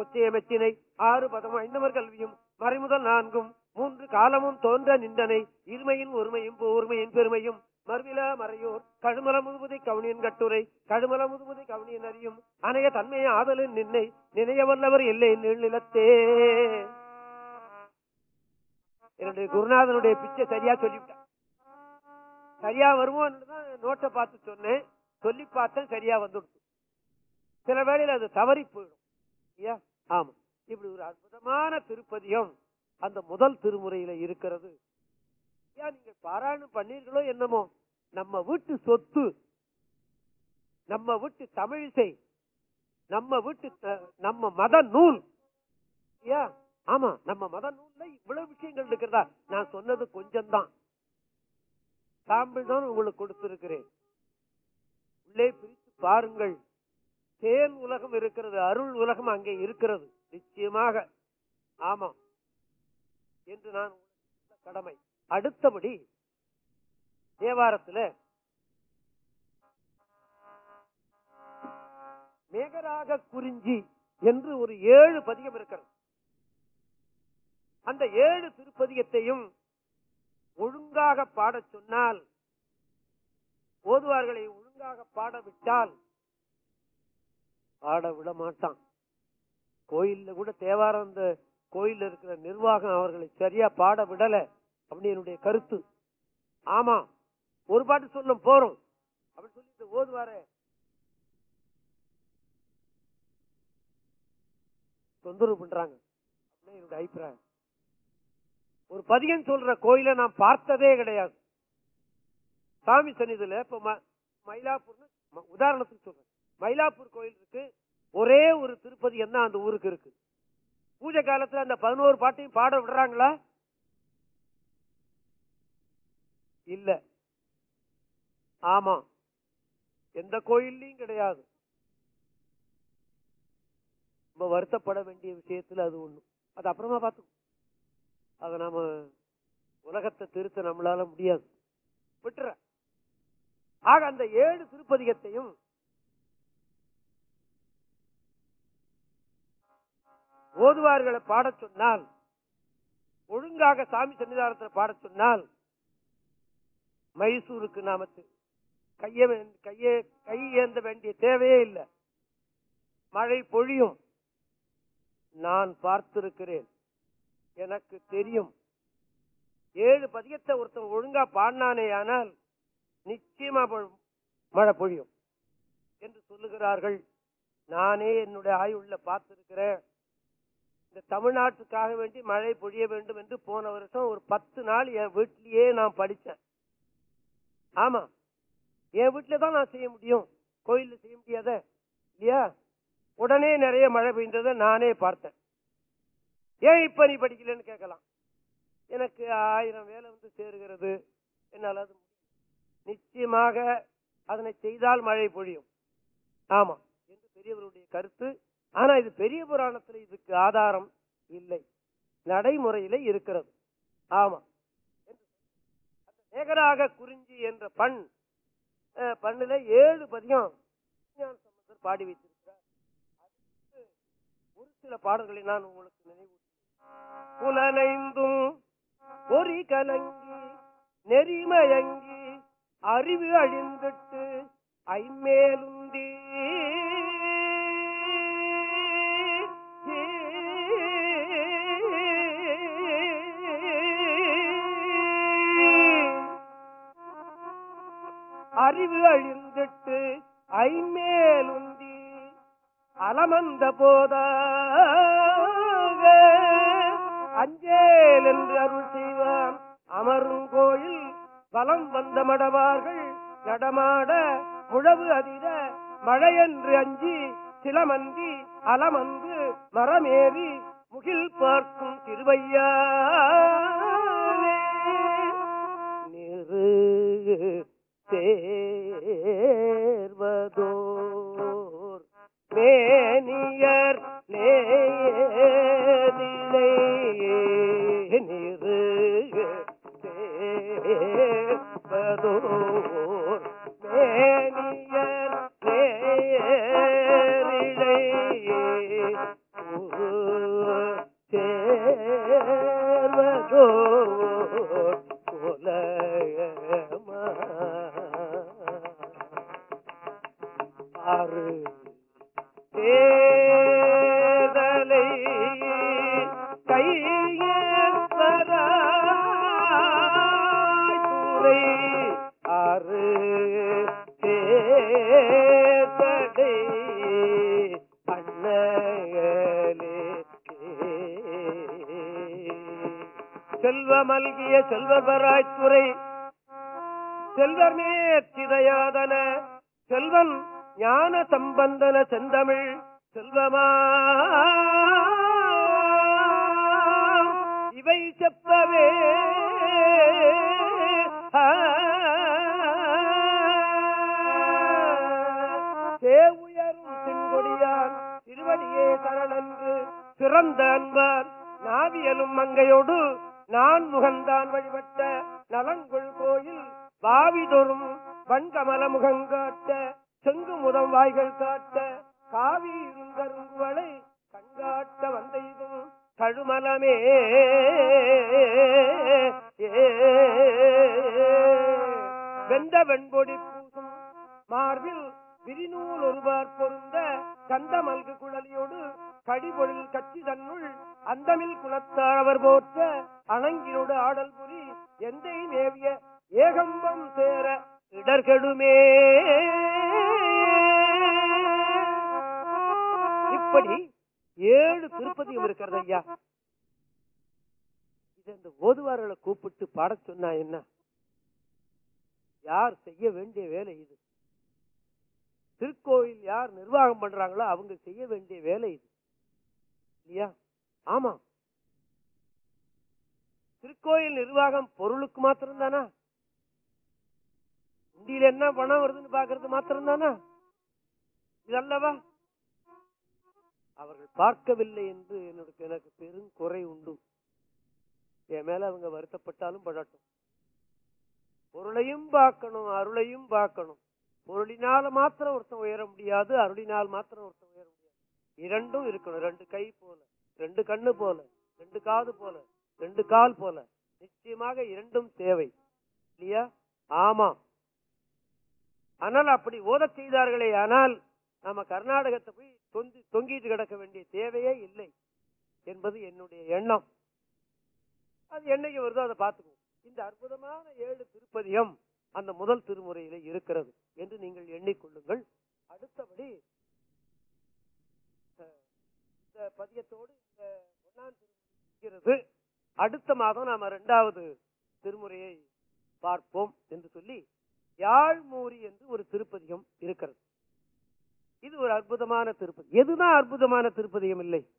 A: ஆறு பதம் ஐந்தவர் கல்வியும் மறைமுதல் நான்கும் மூன்று காலமும் தோன்ற நின்றனை இருமையின் ஒருமையும் ஒருமையின் பெருமையும் மறுவில மறையோர் கழுமல முதுபதி கவுனியின் கட்டுரை கழுமல முதுபதி கவுனியின் அறியும் அணைய தன்மையை ஆதலின் நின்னை நினைய வல்லவர் இல்லை நிலத்தே. என்னுடைய குருநாதனுடைய பிச்சை சரியா சொல்லிவிட்டான் சரியா வருவோம் தான் நோட்டை பார்த்து சொன்னேன். சொல்லி பார்த்தேன் சரியா வந்துடுச்சு சில வேளையில் அது தவறி போயிடும். ஆமா இப்படி ஒரு அற்புதமான திருப்பதியம். அந்த முதல் திருமுறையில இருக்கிறது. ஏன் நீங்க பாராயணம் பண்ணீர்களோ என்னமோ? நம்ம வீட்டு சொத்து நம்ம வீட்டு தமிழிசை நம்ம வீட்டு த- நம்ம மத நூல். ஆமா நம்ம மத நூல்ல இவ்வளவு விஷயங்கள் இருக்கிறதா? நான் சொன்னது கொஞ்சம் தான் சாம்பிள் தான் உங்களுக்கு கொடுத்திருக்கிறேன். உள்ளே பிரித்து பாருங்கள். தேன் உலகம் இருக்கிறது அருள் உலகம் அங்கே இருக்கிறது. நிச்சயமாக. ஆமா என்று நான் கடமை. அடுத்தபடி தேவாரத்துல மேகராக குறிஞ்சி என்று ஒரு ஏழு பதிகம் இருக்கிறது. அந்த ஏழு திருப்பதிகத்தையும் ஒழுங்காக பாடச் சொன்னால் ஓதுவார்களை ஒழுங்காக பாட விட்டால் பாட விட மாட்டான் கோயில்ல கூட தேவாரம் அந்த கோயில்ல இருக்கிற நிர்வாகம் அவர்களை சரியா பாட விடல அப்படின்னு என்னுடைய கருத்து. ஆமா ஒரு பாட்டு சொல்லும் போறோம். அப்படின்னு சொல்லிட்டு ஓதுவாரே. தொந்தரவு பண்றாங்க. அப்படின்னு என்னுடைய அபிப்பிராயம். ஒரு பதியம் சொல்ற கோயில நான் பார்த்ததே கிடையாது. சாமி சன்னிதியில இப்ப ம- மயிலாப்பூர்னு உதாரணத்துக்கு சொல்றேன். மயிலாப்பூர் கோயில் இருக்கு. ஒரே ஒரு திருப்பதி என்ன அந்த ஊருக்கு இருக்கு? பூஜை காலத்துல அந்த பதினோரு பாட்டையும் பாட விடுறாங்களா? இல்ல. ஆமா எந்த கோயில்லையும் கிடையாது. ரொம்ப வருத்தப்பட வேண்டிய விஷயத்துல அது ஒண்ணு. அது அப்புறமா பார்த்தோம் அத நாம உலகத்தை திருத்த நம்மளால முடியாது. விட்டுற ஆக அந்த ஏழு திருப்பதிகத்தையும் ஓதுவார்களை பாடச் சொன்னால் ஒழுங்காக சாமி சன்னிதானத்தில் பாடச் சொன்னால் மைசூருக்கு நாம கைய கையே கை ஏந்த வேண்டிய தேவையே இல்லை. மழை பொழியும். நான் பார்த்திருக்கிறேன். எனக்கு தெரியும். ஏழு பதியத்தை ஒருத்தன் ஒழுங்கா பாடினானே ஆனால் நிச்சயமா மழை பொழியும். என்று சொல்லுகிறார்கள். நானே என்னுடைய ஆய்வுள்ள பார்த்திருக்கிறேன். இந்த தமிழ்நாட்டுக்காக வேண்டி மழை பொழிய வேண்டும் என்று போன வருஷம் ஒரு பத்து நாள் என் வீட்டிலேயே நான் படித்தேன். ஆமா. என் வீட்டுல தான் நான் செய்ய முடியும். கோயிலில் செய்ய முடியாத இல்லையா? உடனே நிறைய மழை பெய்ந்ததை நானே பார்த்தேன். ஏன் இப்ப நீ படிக்கலன்னு கேட்கலாம். எனக்கு ஆயிரம் வேலை வந்து சேருகிறது. என்னால் அது நிச்சயமாக அதனை செய்தால் மழை பொழியும். ஆமா. என்று பெரியவருடைய கருத்து ஆனா இது பெரிய புராணத்துல இதுக்கு ஆதாரம் இல்லை. நடைமுறையில இருக்கிறது. ஆமா. அந்த நேகராக குறிஞ்சி என்ற பண் அஹ், பண்ணுல ஏழு பதியம் சம்பந்தர் பாடி வைத்திருக்கிறார். சில பாடல்களை நான் உங்களுக்கு நினைவு புலனைந்தும் பொறி கலங்கி நெறிமயங்கி அறிவு அழிந்துட்டு ஐமேலும் அறிவு அழிந்துட்டு ஐமேலுந்தி அலமந்த போதாக. அஞ்சேல் என்று அருள் செய்வான் அமரும் கோயில் வலம் வந்த மடவார்கள் நடமாட முழவு அதிர மழையென்று அஞ்சி சிலமந்தி அலமந்து மரமேறி முகில் பார்க்கும் திருவையா நிறு சேர்வதோர் மேனியர் நேதிலை செல்வராய்த்துறை செல்வமே சிதையாதன செல்வன் ஞான சம்பந்தன செந்தமிழ் கமல முகங்காட்ட செங்கு முதம் வாய்கள் காட்ட காவி இருங்கருங்குவளை கண்காட்ட வந்த தழுமலமே. வெந்த வெண்பொடி பூசும் மார்பில் விரிநூல் ஒருவார் பொருந்த கந்த மல்கு குழலியோடு கடிபொழில் கட்சி தன்னுள் அந்தமில் குலத்தார் அவர் போற்ற அணங்கினோடு ஆடல் புரி எந்தை மேவிய ஏகம்பம் சேர இடர்கெடுமே. இப்படி ஏழு திருப்பதியும் இருக்கிறது ஐயா. இது இந்த ஓதுவார்களை கூப்பிட்டு பாட சொன்னா என்ன? யார் செய்ய வேண்டிய வேலை இது? திருக்கோயில் யார் நிர்வாகம் பண்றாங்களோ அவங்க செய்ய வேண்டிய வேலை இது. இல்லையா? ஆமா திருக்கோயில் நிர்வாகம் பொருளுக்கு மாத்திரம் தானா உண்டியில என்ன பணம் வருதுன்னு பாக்குறது மாத்திரம் தானா அவர்கள் பார்க்கவில்லை என்று என்னோட எனக்கு பெரும் குறை உண்டு. என் மேல அவங்க வருத்தப்பட்டாலும் படட்டும். பொருளையும் பார்க்கணும் அருளையும் பார்க்கணும். பொருளினால மாத்திரம் ஒருத்தன் உயர முடியாது அருளினால் மாத்திரம் ஒருத்தன் உயர முடியாது. இரண்டும் இருக்கணும் ரெண்டு கை போல ரெண்டு கண்ணு போல ரெண்டு காது போல ரெண்டு கால் போல. நிச்சயமாக இரண்டும் தேவை. இல்லையா? ஆமா ஆனால் அப்படி ஓதச் செய்தார்களே ஆனால் நம்ம கர்நாடகத்தை போய் தொந்தி தொங்கிட்டு கிடக்க வேண்டிய தேவையே இல்லை என்பது என்னுடைய எண்ணம். அது என்னைக்கு வருதோ அதை பார்த்துக்குவோம். இந்த அற்புதமான ஏழு திருப்பதியம் அந்த முதல் திருமுறையில இருக்கிறது என்று நீங்கள் எண்ணிக்கொள்ளுங்கள். அடுத்தபடி அஹ், இந்த பதியத்தோடு இந்த ஒன்னாம் திருமுறை அடுத்த மாதம் நாம இரண்டாவது திருமுறையை பார்ப்போம் என்று சொல்லி யாழ்மூரி என்று ஒரு திருப்பதிகம் இருக்கிறது. இது ஒரு அற்புதமான திருப்பதி. எதுதான் அற்புதமான திருப்பதிகம் இல்லை.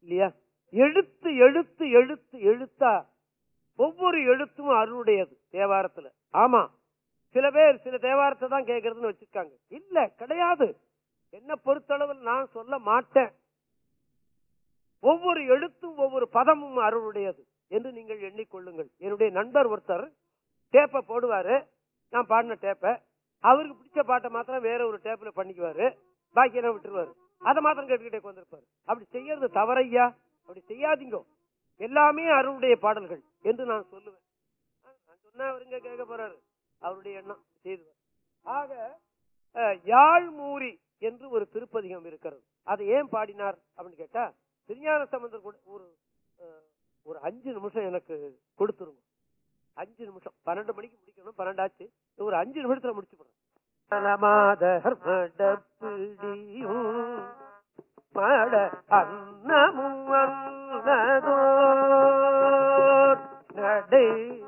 A: இல்லையா? எழுத்து எழுத்து எழுத்து எழுத்தா ஒவ்வொரு எழுத்தும் அருளுடையது தேவாரத்துல. ஆமா. சில பேர் சில தேவாரத்தை தான் கேட்கறதுன்னு வச்சிருக்காங்க. இல்ல கிடையாது. என்ன பொறுத்தளவில் நான் சொல்ல மாட்டேன். ஒவ்வொரு எழுத்தும் ஒவ்வொரு பதமும் அருளுடையது என்று நீங்கள் எண்ணிக்கொள்ளுங்கள். என்னுடைய நண்பர் ஒருத்தர் டேப்பை போடுவாரு. நான் பாடின டேப்பை அவருக்கு பிடிச்ச பாட்டை மாத்திரம் வேற ஒரு டேப்ல பண்ணிக்குவாரு. பாக்கியெல்லாம் விட்டுருவாரு. அதை மாத்திரம் கேட்டுக்கிட்டே வந்திருப்பாரு அப்படி செய்யறது தவறையா? அப்படி செய்யாதீங்க. எல்லாமே அருளுடைய பாடல்கள் என்று நான் சொல்லுவேன். நான் சொன்னா அவருங்க கேட்க போறாரு. அவருடைய எண்ணம் செய்துவார். ஆக யாழ்மூரி என்று ஒரு திருப்பதிகம் இருக்கிறது. அதை ஏன் பாடினார் அப்படின்னு கேட்டா திருஞான சம்பந்தர் கூட ஒரு ஒரு அஞ்சு நிமிஷம் எனக்கு கொடுத்துருங்க. அஞ்சு நிமிஷம். பன்னெண்டு மணிக்கு முடிக்கணும். பன்னெண்டாச்சு. ஒரு அஞ்சு நிமிஷத்துல முடிச்சு போடுறேன். நடை